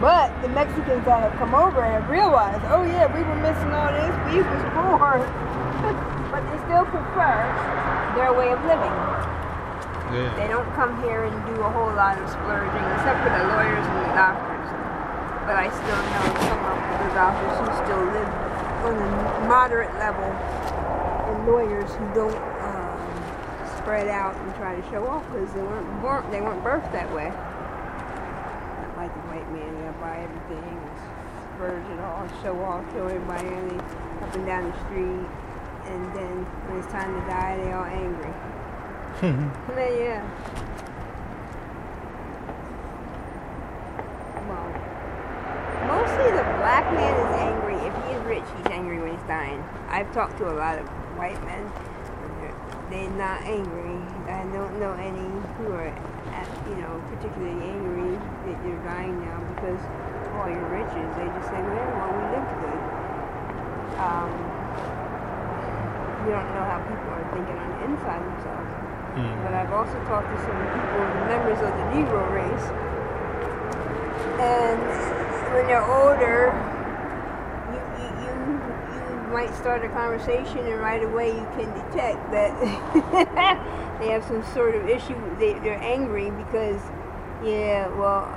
But the Mexicans that have come over have realized, oh yeah, we were missing all this, we was poor. but they still prefer their way of living. Yeah. They don't come here and do a whole lot of splurging, except for the lawyers and the doctors. But I still know some of the doctors who still live on a moderate level, and lawyers who don't um, spread out and try to show off because they weren't born, they weren't birthed that way. Not like the white man, they buy everything, and splurge it all, show off, show everybody up and down the street, and then when it's time to die, they all angry. Yeah. Well, mostly the black man is angry. If he is rich, he's angry when he's I've talked to a lot of white men. they're not angry. I don't know any who are, at, you know, particularly angry that you're dying now because all your riches. They just say, well, well we lived good. Um, you don't know how people are thinking on the inside themselves. But I've also talked to some people, members of the Negro race, and when they're older, you, you, you, you might start a conversation and right away you can detect that they have some sort of issue. They, they're angry because, yeah, well,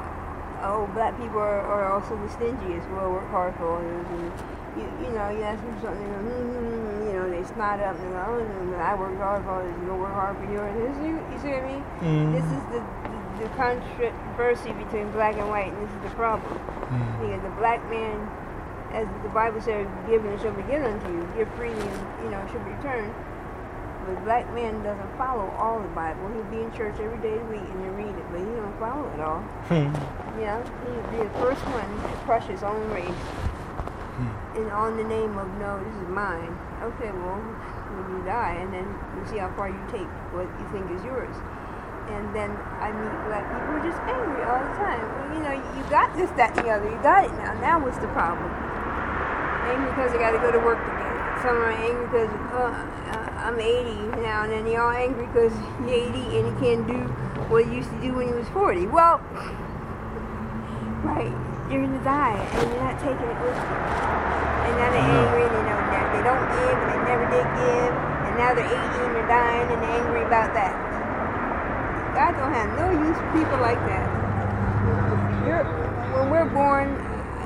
oh, black people are, are also the stingiest. Well, We're work hard for. And you, you know, you ask them something, they go, mm-hmm, you know, they snot up and go, oh, I work hard for others, you work hard for yours. This, you, you see what I mean? Mm. This is the, the, the controversy between black and white, and this is the problem. Because the black man, as the Bible says, given and shall be given unto you, give freely and, you know, should be returned. But black man doesn't follow all the Bible. He'll be in church every day of the week and he'll read it, but he don't follow it all. Hmm. You know, he'll be the first one to crush his own race. Hmm. And on the name of, no, this is mine. Okay, well, when you die, and then you see how far you take what you think is yours. And then I meet black people who are just angry all the time. Well, you know, you got this, that, and the other. You got it now. Now what's the problem? Angry because they got to go to work again. Some are angry because uh, uh, I'm 80 now, and then they all angry because he's 80 and he can't do what he used to do when he was 40. Well, right, you're to die, and you're not taking it with you. And now they're angry, and they, know that they don't give, and they never did give, and now they're 80 and they're dying, and they're angry about that. God don't have no use for people like that. You're, when we're born,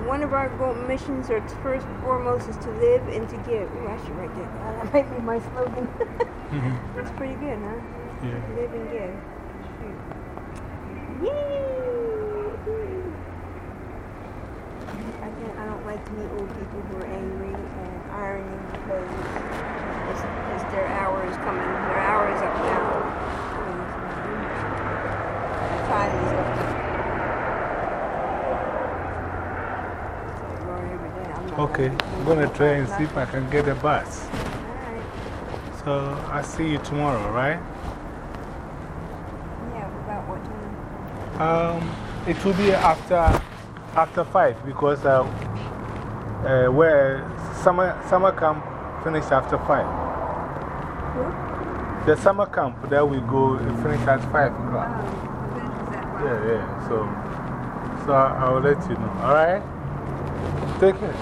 one of our goal, missions or first foremost is to live and to give. Ooh, I should write that down. That might be my slogan. Mm-hmm. That's pretty good, huh? Yeah. Live and give. Yay! I, can, I don't like to meet old people who are angry and ironing because it's, it's their hour is coming. Their hour is up now. Time is up. Okay, I'm going to try and see if I can get a bus. So I'll see you tomorrow, right? Yeah, about what time? Um, it will be after, after 5 because uh, uh, where summer, summer camp finish after 5. The summer camp, there we go, finish at 5 o'clock. Yeah, yeah. So, so I'll let you know. All right? Take care.